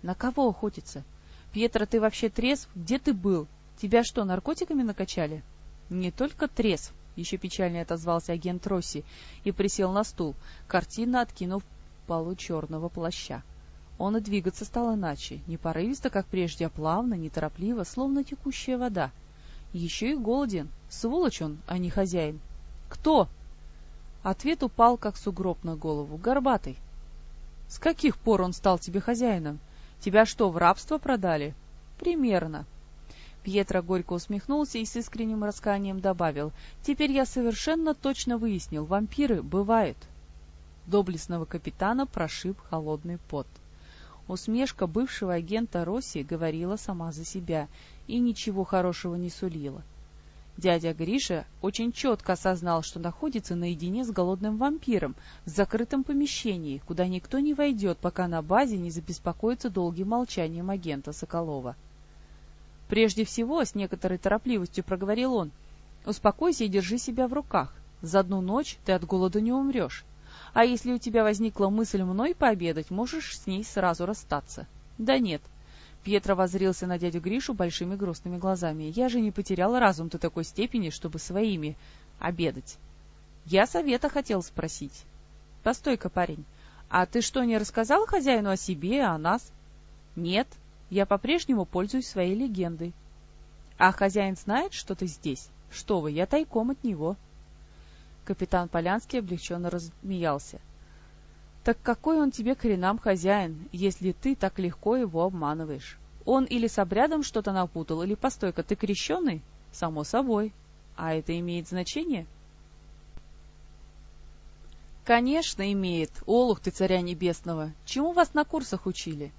«На кого охотиться? Пьетро, ты вообще трезв? Где ты был? Тебя что, наркотиками накачали?» «Не только трезв», — еще печальнее отозвался агент Росси и присел на стул, картинно откинув полу черного плаща. Он и двигаться стал иначе, не порывисто, как прежде, а плавно, неторопливо, словно текущая вода. Еще и голоден. Сволочь он, а не хозяин. «Кто?» Ответ упал, как сугроб на голову. «Горбатый». «С каких пор он стал тебе хозяином? Тебя что, в рабство продали?» «Примерно». Пьетро горько усмехнулся и с искренним расканием добавил. «Теперь я совершенно точно выяснил, вампиры бывают». Доблестного капитана прошиб холодный пот. Усмешка бывшего агента Росси говорила сама за себя и ничего хорошего не сулила. Дядя Гриша очень четко осознал, что находится наедине с голодным вампиром в закрытом помещении, куда никто не войдет, пока на базе не забеспокоится долгим молчанием агента Соколова. Прежде всего, с некоторой торопливостью проговорил он, «Успокойся и держи себя в руках. За одну ночь ты от голода не умрешь. А если у тебя возникла мысль мной пообедать, можешь с ней сразу расстаться. Да нет. Пьетро возрился на дядю Гришу большими грустными глазами. Я же не потерял разум до такой степени, чтобы своими обедать. Я совета хотел спросить. Постой-ка, парень, а ты что, не рассказал хозяину о себе, о нас? Нет, я по-прежнему пользуюсь своей легендой. А хозяин знает, что ты здесь? Что вы, я тайком от него. Капитан Полянский облегченно размеялся. «Так какой он тебе коренам хозяин, если ты так легко его обманываешь? Он или с обрядом что-то напутал, или, постойка, ты крещеный? Само собой. А это имеет значение?» «Конечно, имеет, олух ты царя небесного. Чему вас на курсах учили?»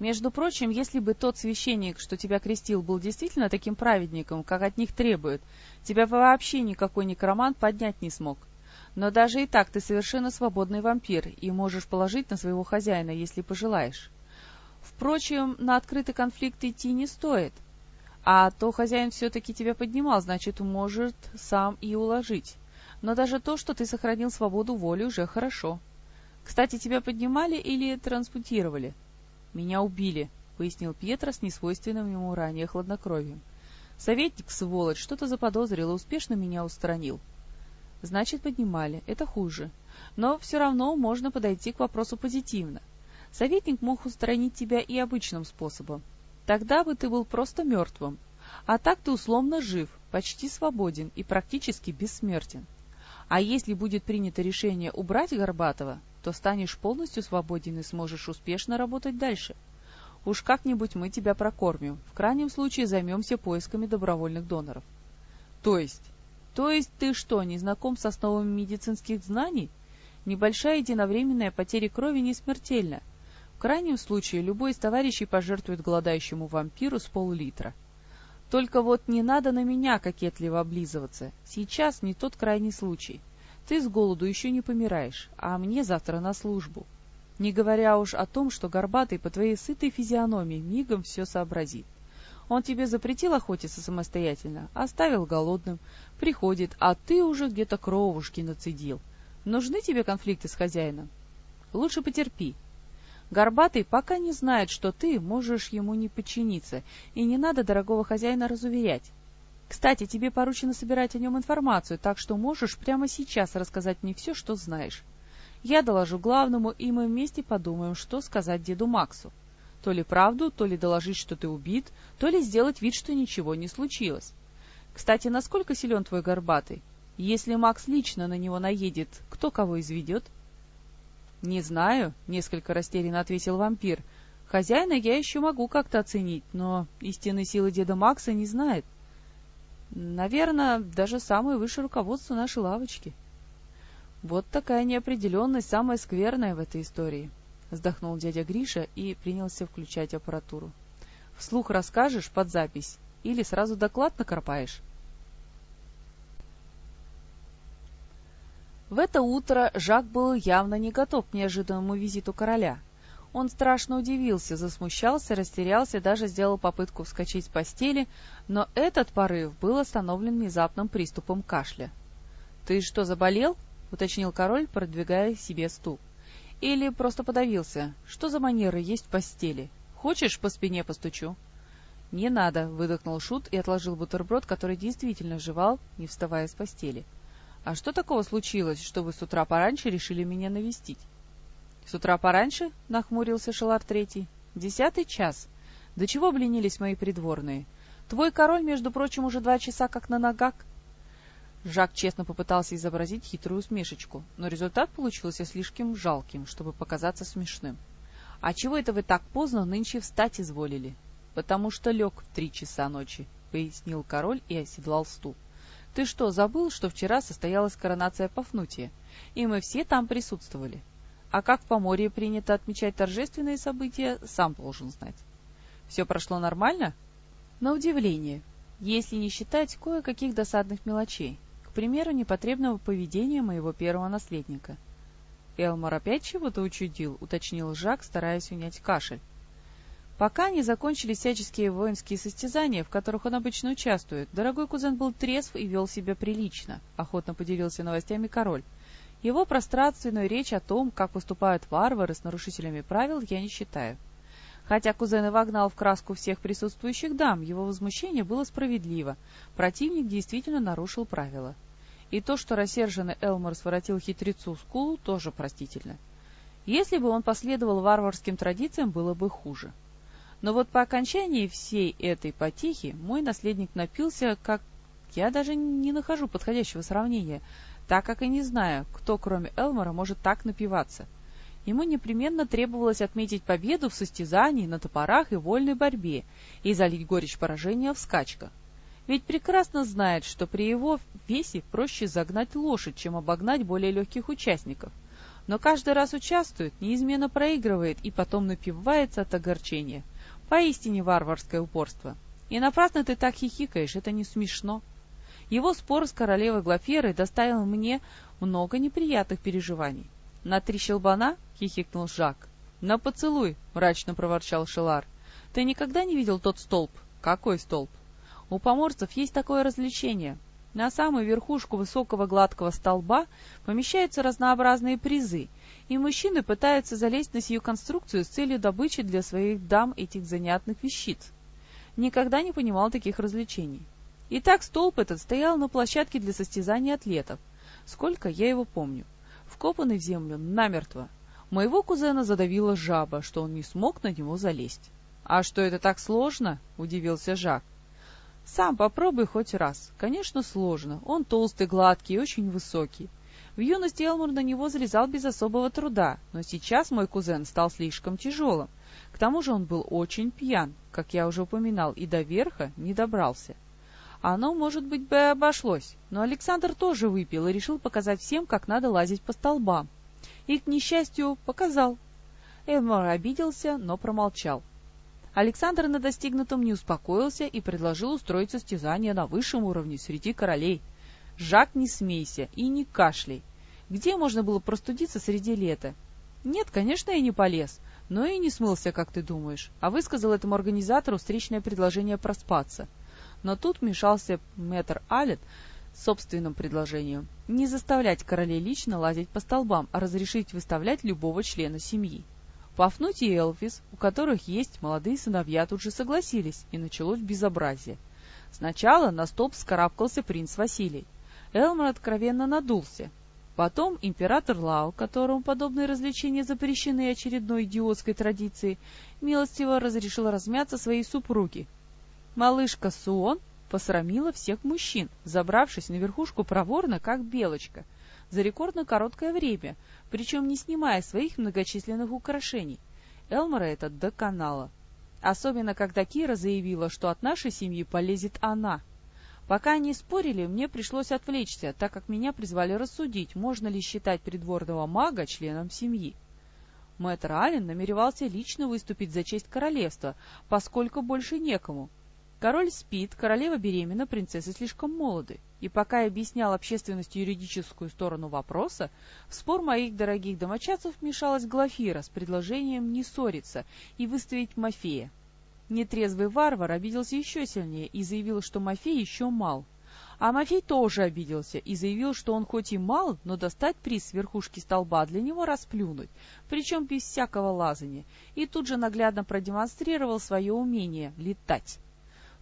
Между прочим, если бы тот священник, что тебя крестил, был действительно таким праведником, как от них требуют, тебя вообще никакой некромант поднять не смог. Но даже и так ты совершенно свободный вампир и можешь положить на своего хозяина, если пожелаешь. Впрочем, на открытый конфликт идти не стоит. А то хозяин все-таки тебя поднимал, значит, может сам и уложить. Но даже то, что ты сохранил свободу воли, уже хорошо. Кстати, тебя поднимали или транспутировали? — Меня убили, — пояснил Пьетро с несвойственным ему ранее хладнокровием. Советник, сволочь, что-то заподозрил и успешно меня устранил. Значит, поднимали. Это хуже. Но все равно можно подойти к вопросу позитивно. Советник мог устранить тебя и обычным способом. Тогда бы ты был просто мертвым. А так ты условно жив, почти свободен и практически бессмертен. А если будет принято решение убрать Горбатова, то станешь полностью свободен и сможешь успешно работать дальше. Уж как-нибудь мы тебя прокормим. В крайнем случае займемся поисками добровольных доноров. То есть? То есть ты что, не знаком с основами медицинских знаний? Небольшая единовременная потеря крови не смертельна. В крайнем случае любой из товарищей пожертвует голодающему вампиру с пол-литра. Только вот не надо на меня кокетливо облизываться. Сейчас не тот крайний случай. Ты с голоду еще не помираешь, а мне завтра на службу. Не говоря уж о том, что Горбатый по твоей сытой физиономии мигом все сообразит. Он тебе запретил охотиться самостоятельно, оставил голодным, приходит, а ты уже где-то кровушки нацедил. Нужны тебе конфликты с хозяином? Лучше потерпи, Горбатый пока не знает, что ты можешь ему не подчиниться, и не надо дорогого хозяина разуверять. Кстати, тебе поручено собирать о нем информацию, так что можешь прямо сейчас рассказать мне все, что знаешь. Я доложу главному, и мы вместе подумаем, что сказать деду Максу. То ли правду, то ли доложить, что ты убит, то ли сделать вид, что ничего не случилось. Кстати, насколько силен твой Горбатый? Если Макс лично на него наедет, кто кого изведет? —— Не знаю, — несколько растерянно ответил вампир. — Хозяина я еще могу как-то оценить, но истинной силы деда Макса не знает. Наверное, даже самое высшее руководство нашей лавочки. Вот такая неопределенность самая скверная в этой истории, — вздохнул дядя Гриша и принялся включать аппаратуру. — Вслух расскажешь под запись или сразу доклад накропаешь? В это утро Жак был явно не готов к неожиданному визиту короля. Он страшно удивился, засмущался, растерялся, даже сделал попытку вскочить с постели, но этот порыв был остановлен внезапным приступом кашля. — Ты что, заболел? — уточнил король, продвигая себе стул. — Или просто подавился? Что за манеры есть в постели? Хочешь, по спине постучу? — Не надо, — выдохнул Шут и отложил бутерброд, который действительно жевал, не вставая с постели. — «А что такого случилось, что вы с утра пораньше решили меня навестить?» «С утра пораньше?» — нахмурился Шелар Третий. «Десятый час. До чего бленились мои придворные? Твой король, между прочим, уже два часа как на ногах». Жак честно попытался изобразить хитрую усмешечку, но результат получился слишком жалким, чтобы показаться смешным. «А чего это вы так поздно нынче встать изволили?» «Потому что лег в три часа ночи», — пояснил король и оседлал стул. Ты что, забыл, что вчера состоялась коронация Пафнутия, и мы все там присутствовали? А как в Поморье принято отмечать торжественные события, сам должен знать. Все прошло нормально? На удивление, если не считать кое-каких досадных мелочей, примеру, непотребного поведения моего первого наследника. Элмар опять чего-то учудил, уточнил Жак, стараясь унять кашель. Пока не закончились всяческие воинские состязания, в которых он обычно участвует, дорогой кузен был трезв и вел себя прилично, — охотно поделился новостями король. Его пространственную речь о том, как поступают варвары с нарушителями правил, я не считаю. Хотя кузен и вогнал в краску всех присутствующих дам, его возмущение было справедливо. Противник действительно нарушил правила. И то, что рассерженный Элмор своротил хитрецу скулу, тоже простительно. Если бы он последовал варварским традициям, было бы хуже. Но вот по окончании всей этой потехи мой наследник напился, как... Я даже не нахожу подходящего сравнения, так как и не знаю, кто кроме Элмора может так напиваться. Ему непременно требовалось отметить победу в состязании на топорах и вольной борьбе и залить горечь поражения в скачках. Ведь прекрасно знает, что при его весе проще загнать лошадь, чем обогнать более легких участников. Но каждый раз участвует, неизменно проигрывает и потом напивается от огорчения — Поистине варварское упорство. И напрасно ты так хихикаешь, это не смешно. Его спор с королевой Глаферой доставил мне много неприятных переживаний. — На три щелбана? — хихикнул Жак. — На поцелуй! — мрачно проворчал Шелар. — Ты никогда не видел тот столб? — Какой столб? У поморцев есть такое развлечение. На самую верхушку высокого гладкого столба помещаются разнообразные призы, и мужчины пытаются залезть на сию конструкцию с целью добычи для своих дам этих занятных вещиц. Никогда не понимал таких развлечений. Итак, столб этот стоял на площадке для состязаний атлетов. Сколько я его помню. Вкопанный в землю намертво. Моего кузена задавила жаба, что он не смог на него залезть. — А что, это так сложно? — удивился Жак. — Сам попробуй хоть раз. Конечно, сложно. Он толстый, гладкий и очень высокий. В юности Элмур на него залезал без особого труда, но сейчас мой кузен стал слишком тяжелым. К тому же он был очень пьян, как я уже упоминал, и до верха не добрался. Оно, может быть, бы обошлось, но Александр тоже выпил и решил показать всем, как надо лазить по столбам. И, к несчастью, показал. Элмор обиделся, но промолчал. Александр на достигнутом не успокоился и предложил устроить состязание на высшем уровне среди королей. Жак, не смейся и не кашляй. Где можно было простудиться среди лета? Нет, конечно, я не полез, но и не смылся, как ты думаешь, а высказал этому организатору встречное предложение проспаться. Но тут вмешался мэтр Аллет с собственным предложением не заставлять королей лично лазить по столбам, а разрешить выставлять любого члена семьи. Пафнутий и Элфис, у которых есть молодые сыновья, тут же согласились, и началось безобразие. Сначала на столб скарабкался принц Василий. Элмар откровенно надулся. Потом император Лао, которому подобные развлечения запрещены очередной идиотской традицией, милостиво разрешил размяться своей супруге, Малышка Суон посрамила всех мужчин, забравшись на верхушку проворно, как белочка, за рекордно короткое время, причем не снимая своих многочисленных украшений. Элмора это доконало. Особенно, когда Кира заявила, что от нашей семьи полезет она. Пока они спорили, мне пришлось отвлечься, так как меня призвали рассудить, можно ли считать придворного мага членом семьи. Мэтр Аллен намеревался лично выступить за честь королевства, поскольку больше некому, Король спит, королева беременна, принцессы слишком молоды. И пока я объяснял общественности юридическую сторону вопроса, в спор моих дорогих домочадцев вмешалась Глафира с предложением не ссориться и выставить Мафея. Нетрезвый варвар обиделся еще сильнее и заявил, что Мафей еще мал. А Мафей тоже обиделся и заявил, что он хоть и мал, но достать приз с верхушки столба для него расплюнуть, причем без всякого лазания, и тут же наглядно продемонстрировал свое умение летать.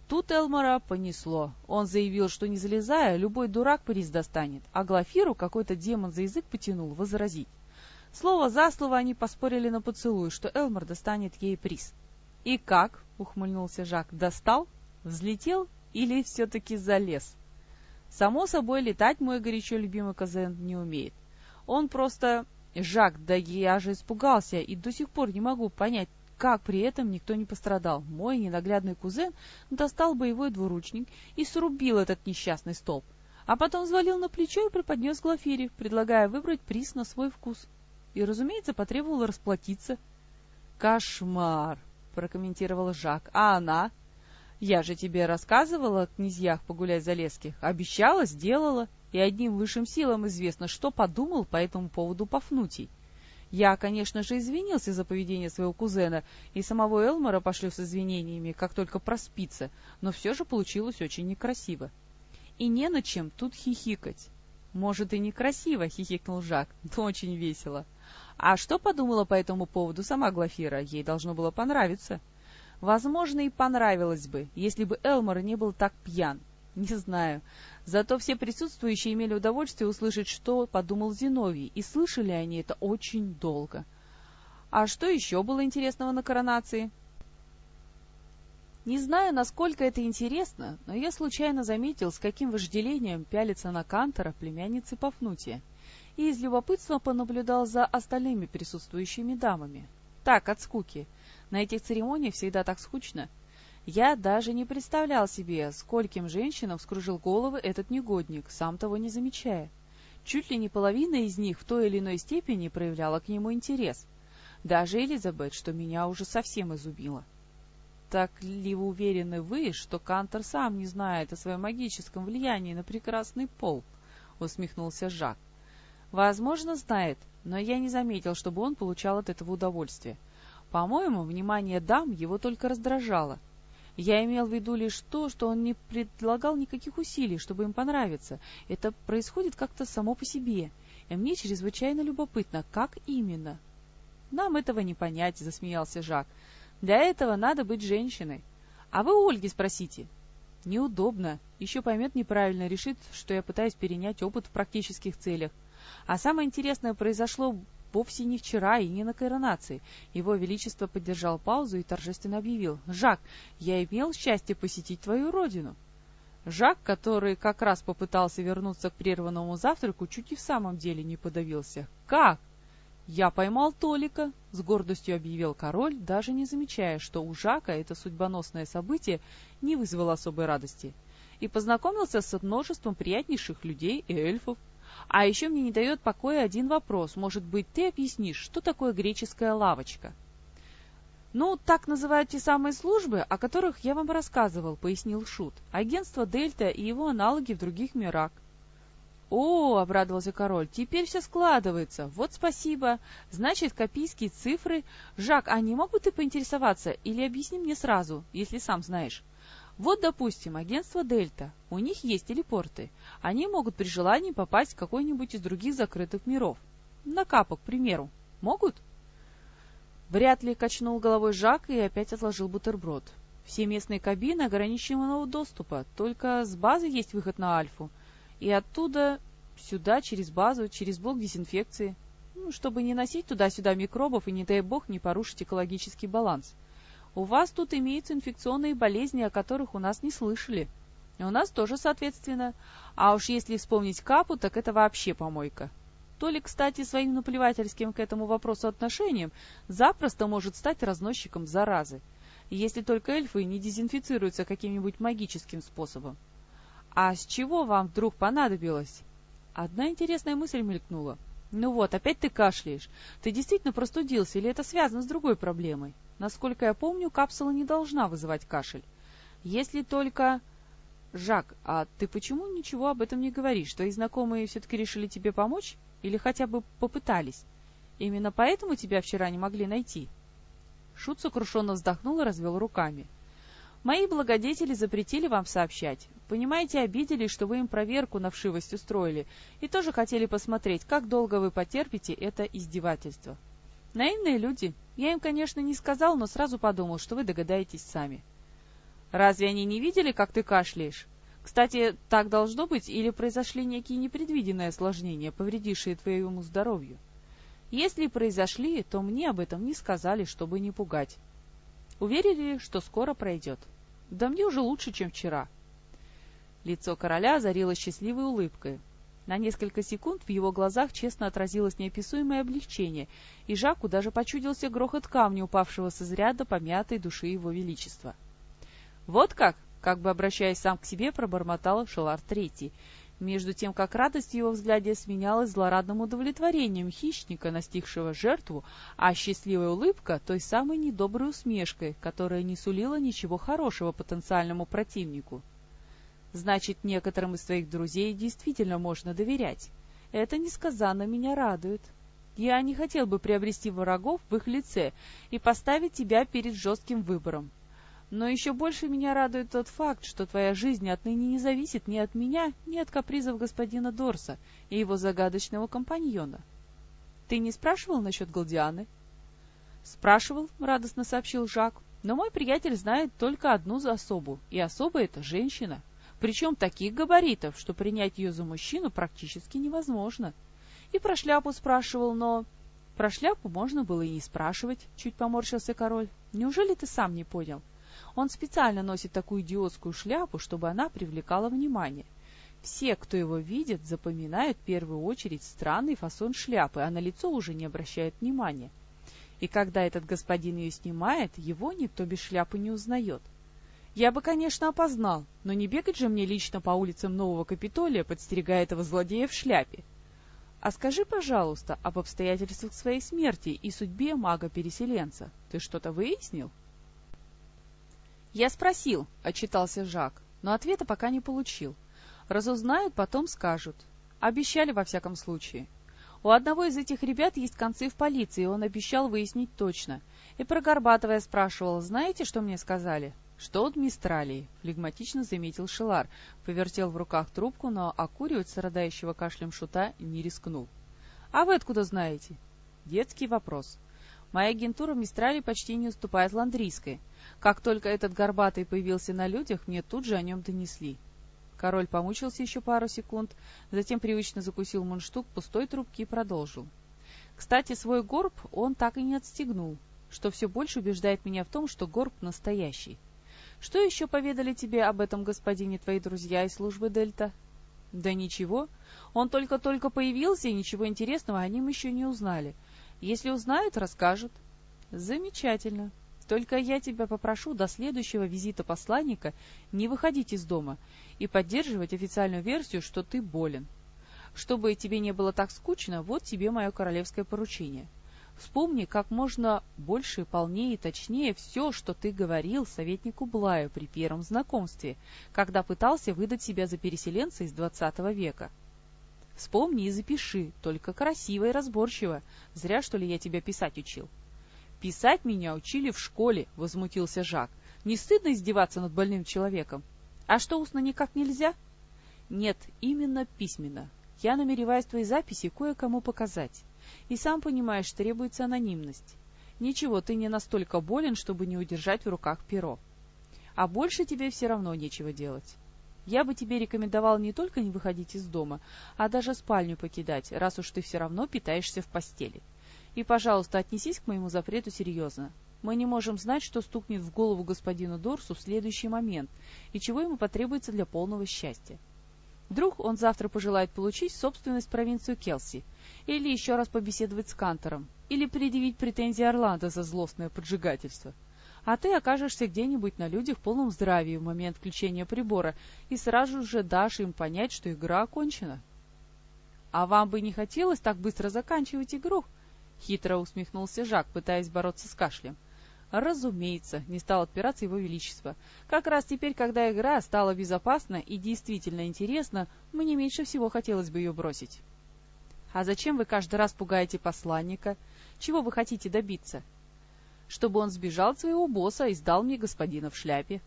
Тут Элмора понесло. Он заявил, что не залезая, любой дурак приз достанет, а Глафиру какой-то демон за язык потянул возразить. Слово за слово они поспорили на поцелуй, что Элмор достанет ей приз. «И как?» — ухмыльнулся Жак. «Достал? Взлетел или все-таки залез?» Само собой, летать мой горячо любимый Казен не умеет. Он просто... Жак, да я же испугался и до сих пор не могу понять, как при этом никто не пострадал. Мой ненаглядный кузен достал боевой двуручник и срубил этот несчастный столб, а потом взвалил на плечо и преподнес Глафире, предлагая выбрать приз на свой вкус. И, разумеется, потребовал расплатиться. «Кошмар!» — прокомментировал Жак. «А она?» «Я же тебе рассказывала о князьях Погулять-Залесских. Обещала, сделала. И одним высшим силам известно, что подумал по этому поводу Пафнутий. Я, конечно же, извинился за поведение своего кузена, и самого Элмора пошлю с извинениями, как только проспится, но все же получилось очень некрасиво. И не на чем тут хихикать. «Может, и некрасиво», — хихикнул Жак, — «но очень весело». А что подумала по этому поводу сама Глафира? Ей должно было понравиться. Возможно, и понравилось бы, если бы Элмор не был так пьян. Не знаю. Зато все присутствующие имели удовольствие услышать, что подумал Зиновий, и слышали они это очень долго. А что еще было интересного на коронации? Не знаю, насколько это интересно, но я случайно заметил, с каким вожделением пялится на Кантора племянницы Пафнутия, и из любопытства понаблюдал за остальными присутствующими дамами. Так, от скуки. На этих церемониях всегда так скучно. Я даже не представлял себе, скольким женщинам вскружил головы этот негодник, сам того не замечая. Чуть ли не половина из них в той или иной степени проявляла к нему интерес. Даже Элизабет, что меня уже совсем изубила. Так ли вы уверены вы, что Кантор сам не знает о своем магическом влиянии на прекрасный пол? — усмехнулся Жак. — Возможно, знает, но я не заметил, чтобы он получал от этого удовольствие. По-моему, внимание дам его только раздражало. Я имел в виду лишь то, что он не предлагал никаких усилий, чтобы им понравиться. Это происходит как-то само по себе. И мне чрезвычайно любопытно, как именно. «Нам этого не понять», — засмеялся Жак. «Для этого надо быть женщиной. А вы у Ольги спросите». «Неудобно. Еще поймет неправильно, решит, что я пытаюсь перенять опыт в практических целях. А самое интересное произошло вовсе не вчера и не на коронации. Его Величество поддержал паузу и торжественно объявил. «Жак, я имел счастье посетить твою родину». Жак, который как раз попытался вернуться к прерванному завтраку, чуть и в самом деле не подавился. «Как?» «Я поймал Толика», — с гордостью объявил король, даже не замечая, что у Жака это судьбоносное событие не вызвало особой радости, и познакомился с множеством приятнейших людей и эльфов, а еще мне не дает покоя один вопрос. Может быть, ты объяснишь, что такое греческая лавочка? «Ну, так называют те самые службы, о которых я вам рассказывал», — пояснил Шут. «Агентство Дельта и его аналоги в других мирах». «О!» — обрадовался король. «Теперь все складывается. Вот спасибо. Значит, копийские цифры. Жак, а не мог бы ты поинтересоваться или объясни мне сразу, если сам знаешь?» Вот, допустим, агентство «Дельта». У них есть телепорты. Они могут при желании попасть в какой-нибудь из других закрытых миров. На Капа, к примеру. Могут? Вряд ли качнул головой Жак и опять отложил бутерброд. Все местные кабины ограниченного доступа, только с базы есть выход на Альфу. И оттуда сюда, через базу, через блок дезинфекции. Ну, чтобы не носить туда-сюда микробов и, не дай бог, не порушить экологический баланс. У вас тут имеются инфекционные болезни, о которых у нас не слышали. И у нас тоже, соответственно. А уж если вспомнить Капу, так это вообще помойка. Толи, кстати, своим наплевательским к этому вопросу отношением запросто может стать разносчиком заразы, если только эльфы не дезинфицируются каким-нибудь магическим способом. А с чего вам вдруг понадобилось? Одна интересная мысль мелькнула. Ну вот, опять ты кашляешь. Ты действительно простудился или это связано с другой проблемой? Насколько я помню, капсула не должна вызывать кашель. Если только... Жак, а ты почему ничего об этом не говоришь? Твои знакомые все-таки решили тебе помочь? Или хотя бы попытались? Именно поэтому тебя вчера не могли найти?» Шут сокрушенно вздохнул и развел руками. «Мои благодетели запретили вам сообщать. Понимаете, обиделись, что вы им проверку на вшивость устроили, и тоже хотели посмотреть, как долго вы потерпите это издевательство. Наивные люди. Я им, конечно, не сказал, но сразу подумал, что вы догадаетесь сами. Разве они не видели, как ты кашляешь? Кстати, так должно быть, или произошли некие непредвиденные осложнения, повредившие твоему здоровью? Если произошли, то мне об этом не сказали, чтобы не пугать. Уверили, что скоро пройдет. Да мне уже лучше, чем вчера. Лицо короля озарилось счастливой улыбкой. На несколько секунд в его глазах честно отразилось неописуемое облегчение, и Жаку даже почудился грохот камня, упавшего с изряда помятой души его величества. «Вот как!» — как бы обращаясь сам к себе, пробормотал Шелар Третий, между тем как радость в его взгляде сменялась злорадным удовлетворением хищника, настигшего жертву, а счастливая улыбка — той самой недоброй усмешкой, которая не сулила ничего хорошего потенциальному противнику. Значит, некоторым из твоих друзей действительно можно доверять. Это несказанно меня радует. Я не хотел бы приобрести врагов в их лице и поставить тебя перед жестким выбором. Но еще больше меня радует тот факт, что твоя жизнь отныне не зависит ни от меня, ни от капризов господина Дорса и его загадочного компаньона. Ты не спрашивал насчет Галдианы? — Спрашивал, — радостно сообщил Жак, — но мой приятель знает только одну особу, и особа — это женщина причем таких габаритов, что принять ее за мужчину практически невозможно. И про шляпу спрашивал, но... Про шляпу можно было и не спрашивать, чуть поморщился король. Неужели ты сам не понял? Он специально носит такую идиотскую шляпу, чтобы она привлекала внимание. Все, кто его видит, запоминают в первую очередь странный фасон шляпы, а на лицо уже не обращают внимания. И когда этот господин ее снимает, его никто без шляпы не узнает. Я бы, конечно, опознал, но не бегать же мне лично по улицам Нового Капитолия, подстерегая этого злодея в шляпе. А скажи, пожалуйста, об обстоятельствах своей смерти и судьбе мага-переселенца. Ты что-то выяснил? Я спросил, — отчитался Жак, но ответа пока не получил. Разузнают, потом скажут. Обещали, во всяком случае. У одного из этих ребят есть концы в полиции, он обещал выяснить точно. И про Горбатова я спрашивал, знаете, что мне сказали? «Что от Мистралии?» — флегматично заметил Шелар, повертел в руках трубку, но окуривать страдающего кашлем шута не рискнул. «А вы откуда знаете?» «Детский вопрос. Моя агентура Мистрали почти не уступает ландрийской. Как только этот горбатый появился на людях, мне тут же о нем донесли». Король помучился еще пару секунд, затем привычно закусил мундштук пустой трубки и продолжил. «Кстати, свой горб он так и не отстегнул, что все больше убеждает меня в том, что горб настоящий. Что еще поведали тебе об этом господине твои друзья из службы Дельта? Да ничего. Он только-только появился, и ничего интересного о ним еще не узнали. Если узнают, расскажут. Замечательно. Только я тебя попрошу до следующего визита посланника не выходить из дома и поддерживать официальную версию, что ты болен. Чтобы тебе не было так скучно, вот тебе мое королевское поручение. Вспомни как можно больше, полнее и точнее все, что ты говорил советнику Блаю при первом знакомстве, когда пытался выдать себя за переселенца из двадцатого века. Вспомни и запиши, только красиво и разборчиво. Зря, что ли, я тебя писать учил. «Писать меня учили в школе», — возмутился Жак. «Не стыдно издеваться над больным человеком? А что, устно никак нельзя?» «Нет, именно письменно. Я намереваюсь твои записи кое-кому показать. И сам понимаешь, требуется анонимность. Ничего, ты не настолько болен, чтобы не удержать в руках перо. А больше тебе все равно нечего делать. Я бы тебе рекомендовал не только не выходить из дома, а даже спальню покидать, раз уж ты все равно питаешься в постели. И, пожалуйста, отнесись к моему запрету серьезно. Мы не можем знать, что стукнет в голову господину Дорсу в следующий момент и чего ему потребуется для полного счастья. Вдруг он завтра пожелает получить собственность провинцию Келси — или еще раз побеседовать с Кантором, или предъявить претензии Орландо за злостное поджигательство. А ты окажешься где-нибудь на людях в полном здравии в момент включения прибора и сразу же дашь им понять, что игра окончена. — А вам бы не хотелось так быстро заканчивать игру? — хитро усмехнулся Жак, пытаясь бороться с кашлем. Разумеется, не стал отпираться его величество. Как раз теперь, когда игра стала безопасна и действительно интересна, мне меньше всего хотелось бы ее бросить. А зачем вы каждый раз пугаете посланника? Чего вы хотите добиться? Чтобы он сбежал от своего босса и сдал мне господина в шляпе.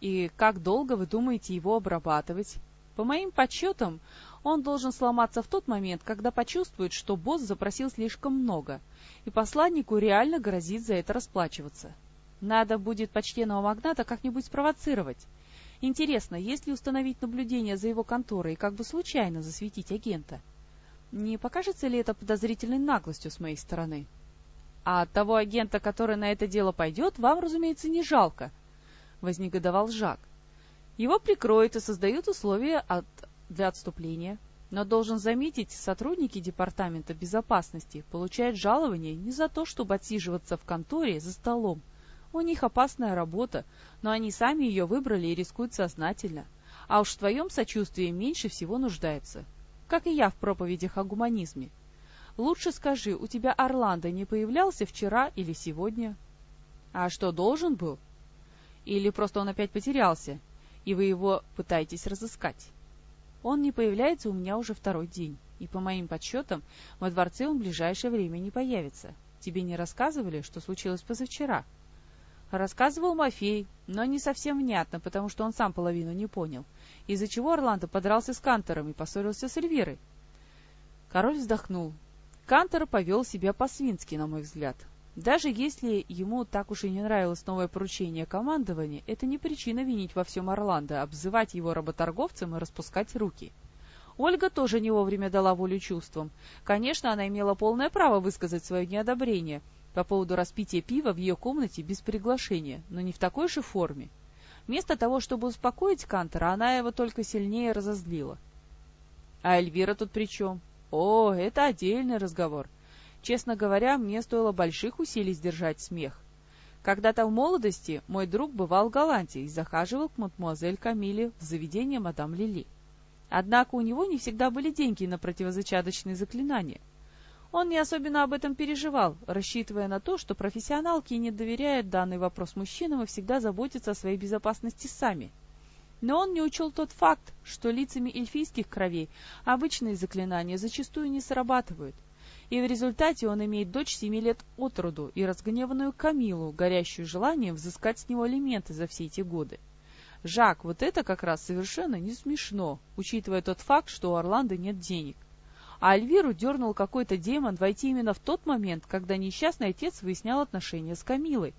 И как долго вы думаете его обрабатывать? По моим подсчетам, он должен сломаться в тот момент, когда почувствует, что босс запросил слишком много, и посланнику реально грозит за это расплачиваться. Надо будет почтенного магната как-нибудь спровоцировать. Интересно, если установить наблюдение за его конторой и как бы случайно засветить агента? Не покажется ли это подозрительной наглостью с моей стороны? А от того агента, который на это дело пойдет, вам, разумеется, не жалко, — вознегодовал Жак. Его прикроют и создают условия от... для отступления. Но должен заметить, сотрудники Департамента безопасности получают жалование не за то, чтобы отсиживаться в конторе за столом. У них опасная работа, но они сами ее выбрали и рискуют сознательно. А уж в твоем сочувствии меньше всего нуждается как и я в проповедях о гуманизме. Лучше скажи, у тебя Орландо не появлялся вчера или сегодня? А что, должен был? Или просто он опять потерялся, и вы его пытаетесь разыскать? Он не появляется у меня уже второй день, и, по моим подсчетам, во дворце он в ближайшее время не появится. Тебе не рассказывали, что случилось позавчера? Рассказывал Мафей, но не совсем внятно, потому что он сам половину не понял — из-за чего Орландо подрался с Кантором и поссорился с Эльвирой. Король вздохнул. Кантор повел себя по-свински, на мой взгляд. Даже если ему так уж и не нравилось новое поручение командования, это не причина винить во всем Орландо, обзывать его работорговцем и распускать руки. Ольга тоже не вовремя дала волю чувствам. Конечно, она имела полное право высказать свое неодобрение по поводу распития пива в ее комнате без приглашения, но не в такой же форме. Вместо того, чтобы успокоить Кантера, она его только сильнее разозлила. А Эльвира тут при чем? О, это отдельный разговор. Честно говоря, мне стоило больших усилий сдержать смех. Когда-то в молодости мой друг бывал в Голландии и захаживал к мадемуазель Камиле в заведение мадам Лили. Однако у него не всегда были деньги на противозачаточные заклинания. Он не особенно об этом переживал, рассчитывая на то, что профессионалки не доверяют данный вопрос мужчинам и всегда заботятся о своей безопасности сами. Но он не учел тот факт, что лицами эльфийских кровей обычные заклинания зачастую не срабатывают. И в результате он имеет дочь семи лет от роду и разгневанную Камилу, горящую желанием взыскать с него алименты за все эти годы. Жак, вот это как раз совершенно не смешно, учитывая тот факт, что у Орландо нет денег. А Альвиру дернул какой-то демон войти именно в тот момент, когда несчастный отец выяснял отношения с Камилой.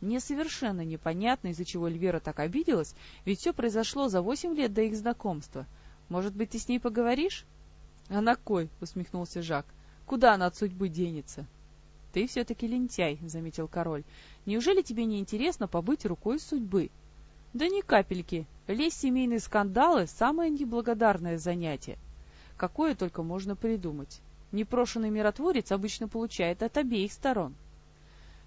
Мне совершенно непонятно, из-за чего Эльвира так обиделась, ведь все произошло за восемь лет до их знакомства. Может быть, ты с ней поговоришь? — А на кой? — усмехнулся Жак. — Куда она от судьбы денется? — Ты все-таки лентяй, — заметил король. — Неужели тебе не интересно побыть рукой судьбы? — Да ни капельки. Лезть в семейные скандалы — самое неблагодарное занятие. Какое только можно придумать. Непрошенный миротворец обычно получает от обеих сторон. —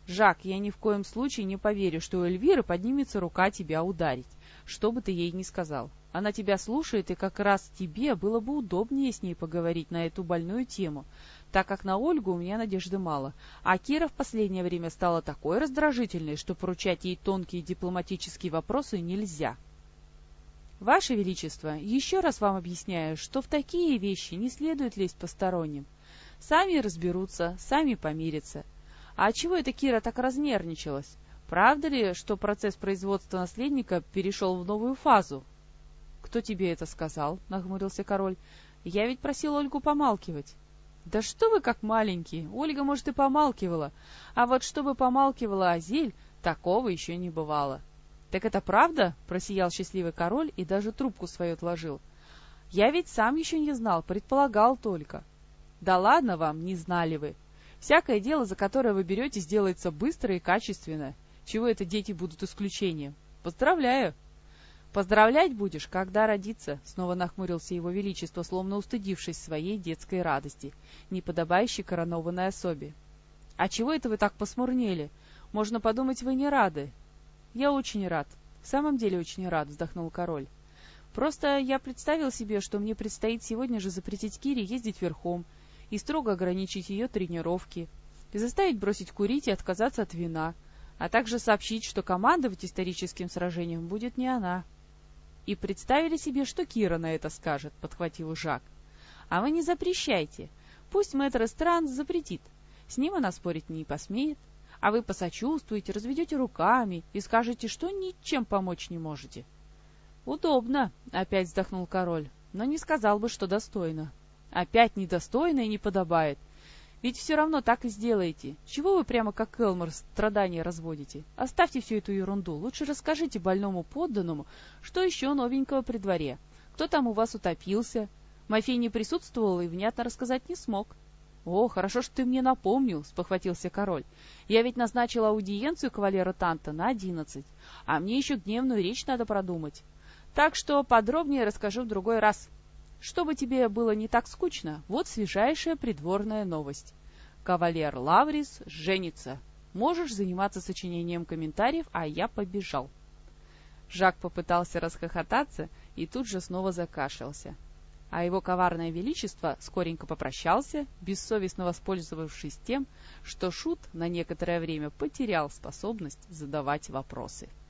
«Жак, я ни в коем случае не поверю, что у Эльвиры поднимется рука тебя ударить, что бы ты ей ни сказал. Она тебя слушает, и как раз тебе было бы удобнее с ней поговорить на эту больную тему, так как на Ольгу у меня надежды мало, а Кира в последнее время стала такой раздражительной, что поручать ей тонкие дипломатические вопросы нельзя». «Ваше Величество, еще раз вам объясняю, что в такие вещи не следует лезть посторонним. Сами разберутся, сами помирятся. А чего это Кира так разнервничалась? Правда ли, что процесс производства наследника перешел в новую фазу? — Кто тебе это сказал? — нахмурился король. — Я ведь просил Ольгу помалкивать. — Да что вы как маленькие! Ольга, может, и помалкивала. А вот чтобы помалкивала Азель, такого еще не бывало. — Так это правда? — просиял счастливый король и даже трубку свою отложил. — Я ведь сам еще не знал, предполагал только. — Да ладно вам, не знали вы. Всякое дело, за которое вы беретесь, делается быстро и качественно. Чего это дети будут исключением? Поздравляю! Поздравлять будешь, когда родится, снова нахмурился его величество, словно устыдившись своей детской радости, неподобающей коронованной особе. А чего это вы так посмурнели? Можно подумать, вы не рады. Я очень рад. В самом деле очень рад, вздохнул король. Просто я представил себе, что мне предстоит сегодня же запретить Кире ездить верхом, и строго ограничить ее тренировки, и заставить бросить курить и отказаться от вина, а также сообщить, что командовать историческим сражением будет не она. И представили себе, что Кира на это скажет, подхватил Жак. А вы не запрещайте. Пусть мэтр Эстранс запретит. С ним она спорить не посмеет. А вы посочувствуете, разведете руками и скажете, что ничем помочь не можете. Удобно, опять вздохнул король, но не сказал бы, что достойно. Опять недостойно и не подобает. Ведь все равно так и сделаете. Чего вы прямо как Элмор страдания разводите? Оставьте всю эту ерунду. Лучше расскажите больному подданному, что еще новенького при дворе. Кто там у вас утопился? Мафей не присутствовал и внятно рассказать не смог. — О, хорошо, что ты мне напомнил, — спохватился король. — Я ведь назначил аудиенцию кавалера Танта на одиннадцать, а мне еще гневную речь надо продумать. Так что подробнее расскажу в другой раз. Чтобы тебе было не так скучно, вот свежайшая придворная новость. Кавалер Лаврис женится. Можешь заниматься сочинением комментариев, а я побежал. Жак попытался расхохотаться и тут же снова закашлялся. А его коварное величество скоренько попрощался, бессовестно воспользовавшись тем, что Шут на некоторое время потерял способность задавать вопросы. —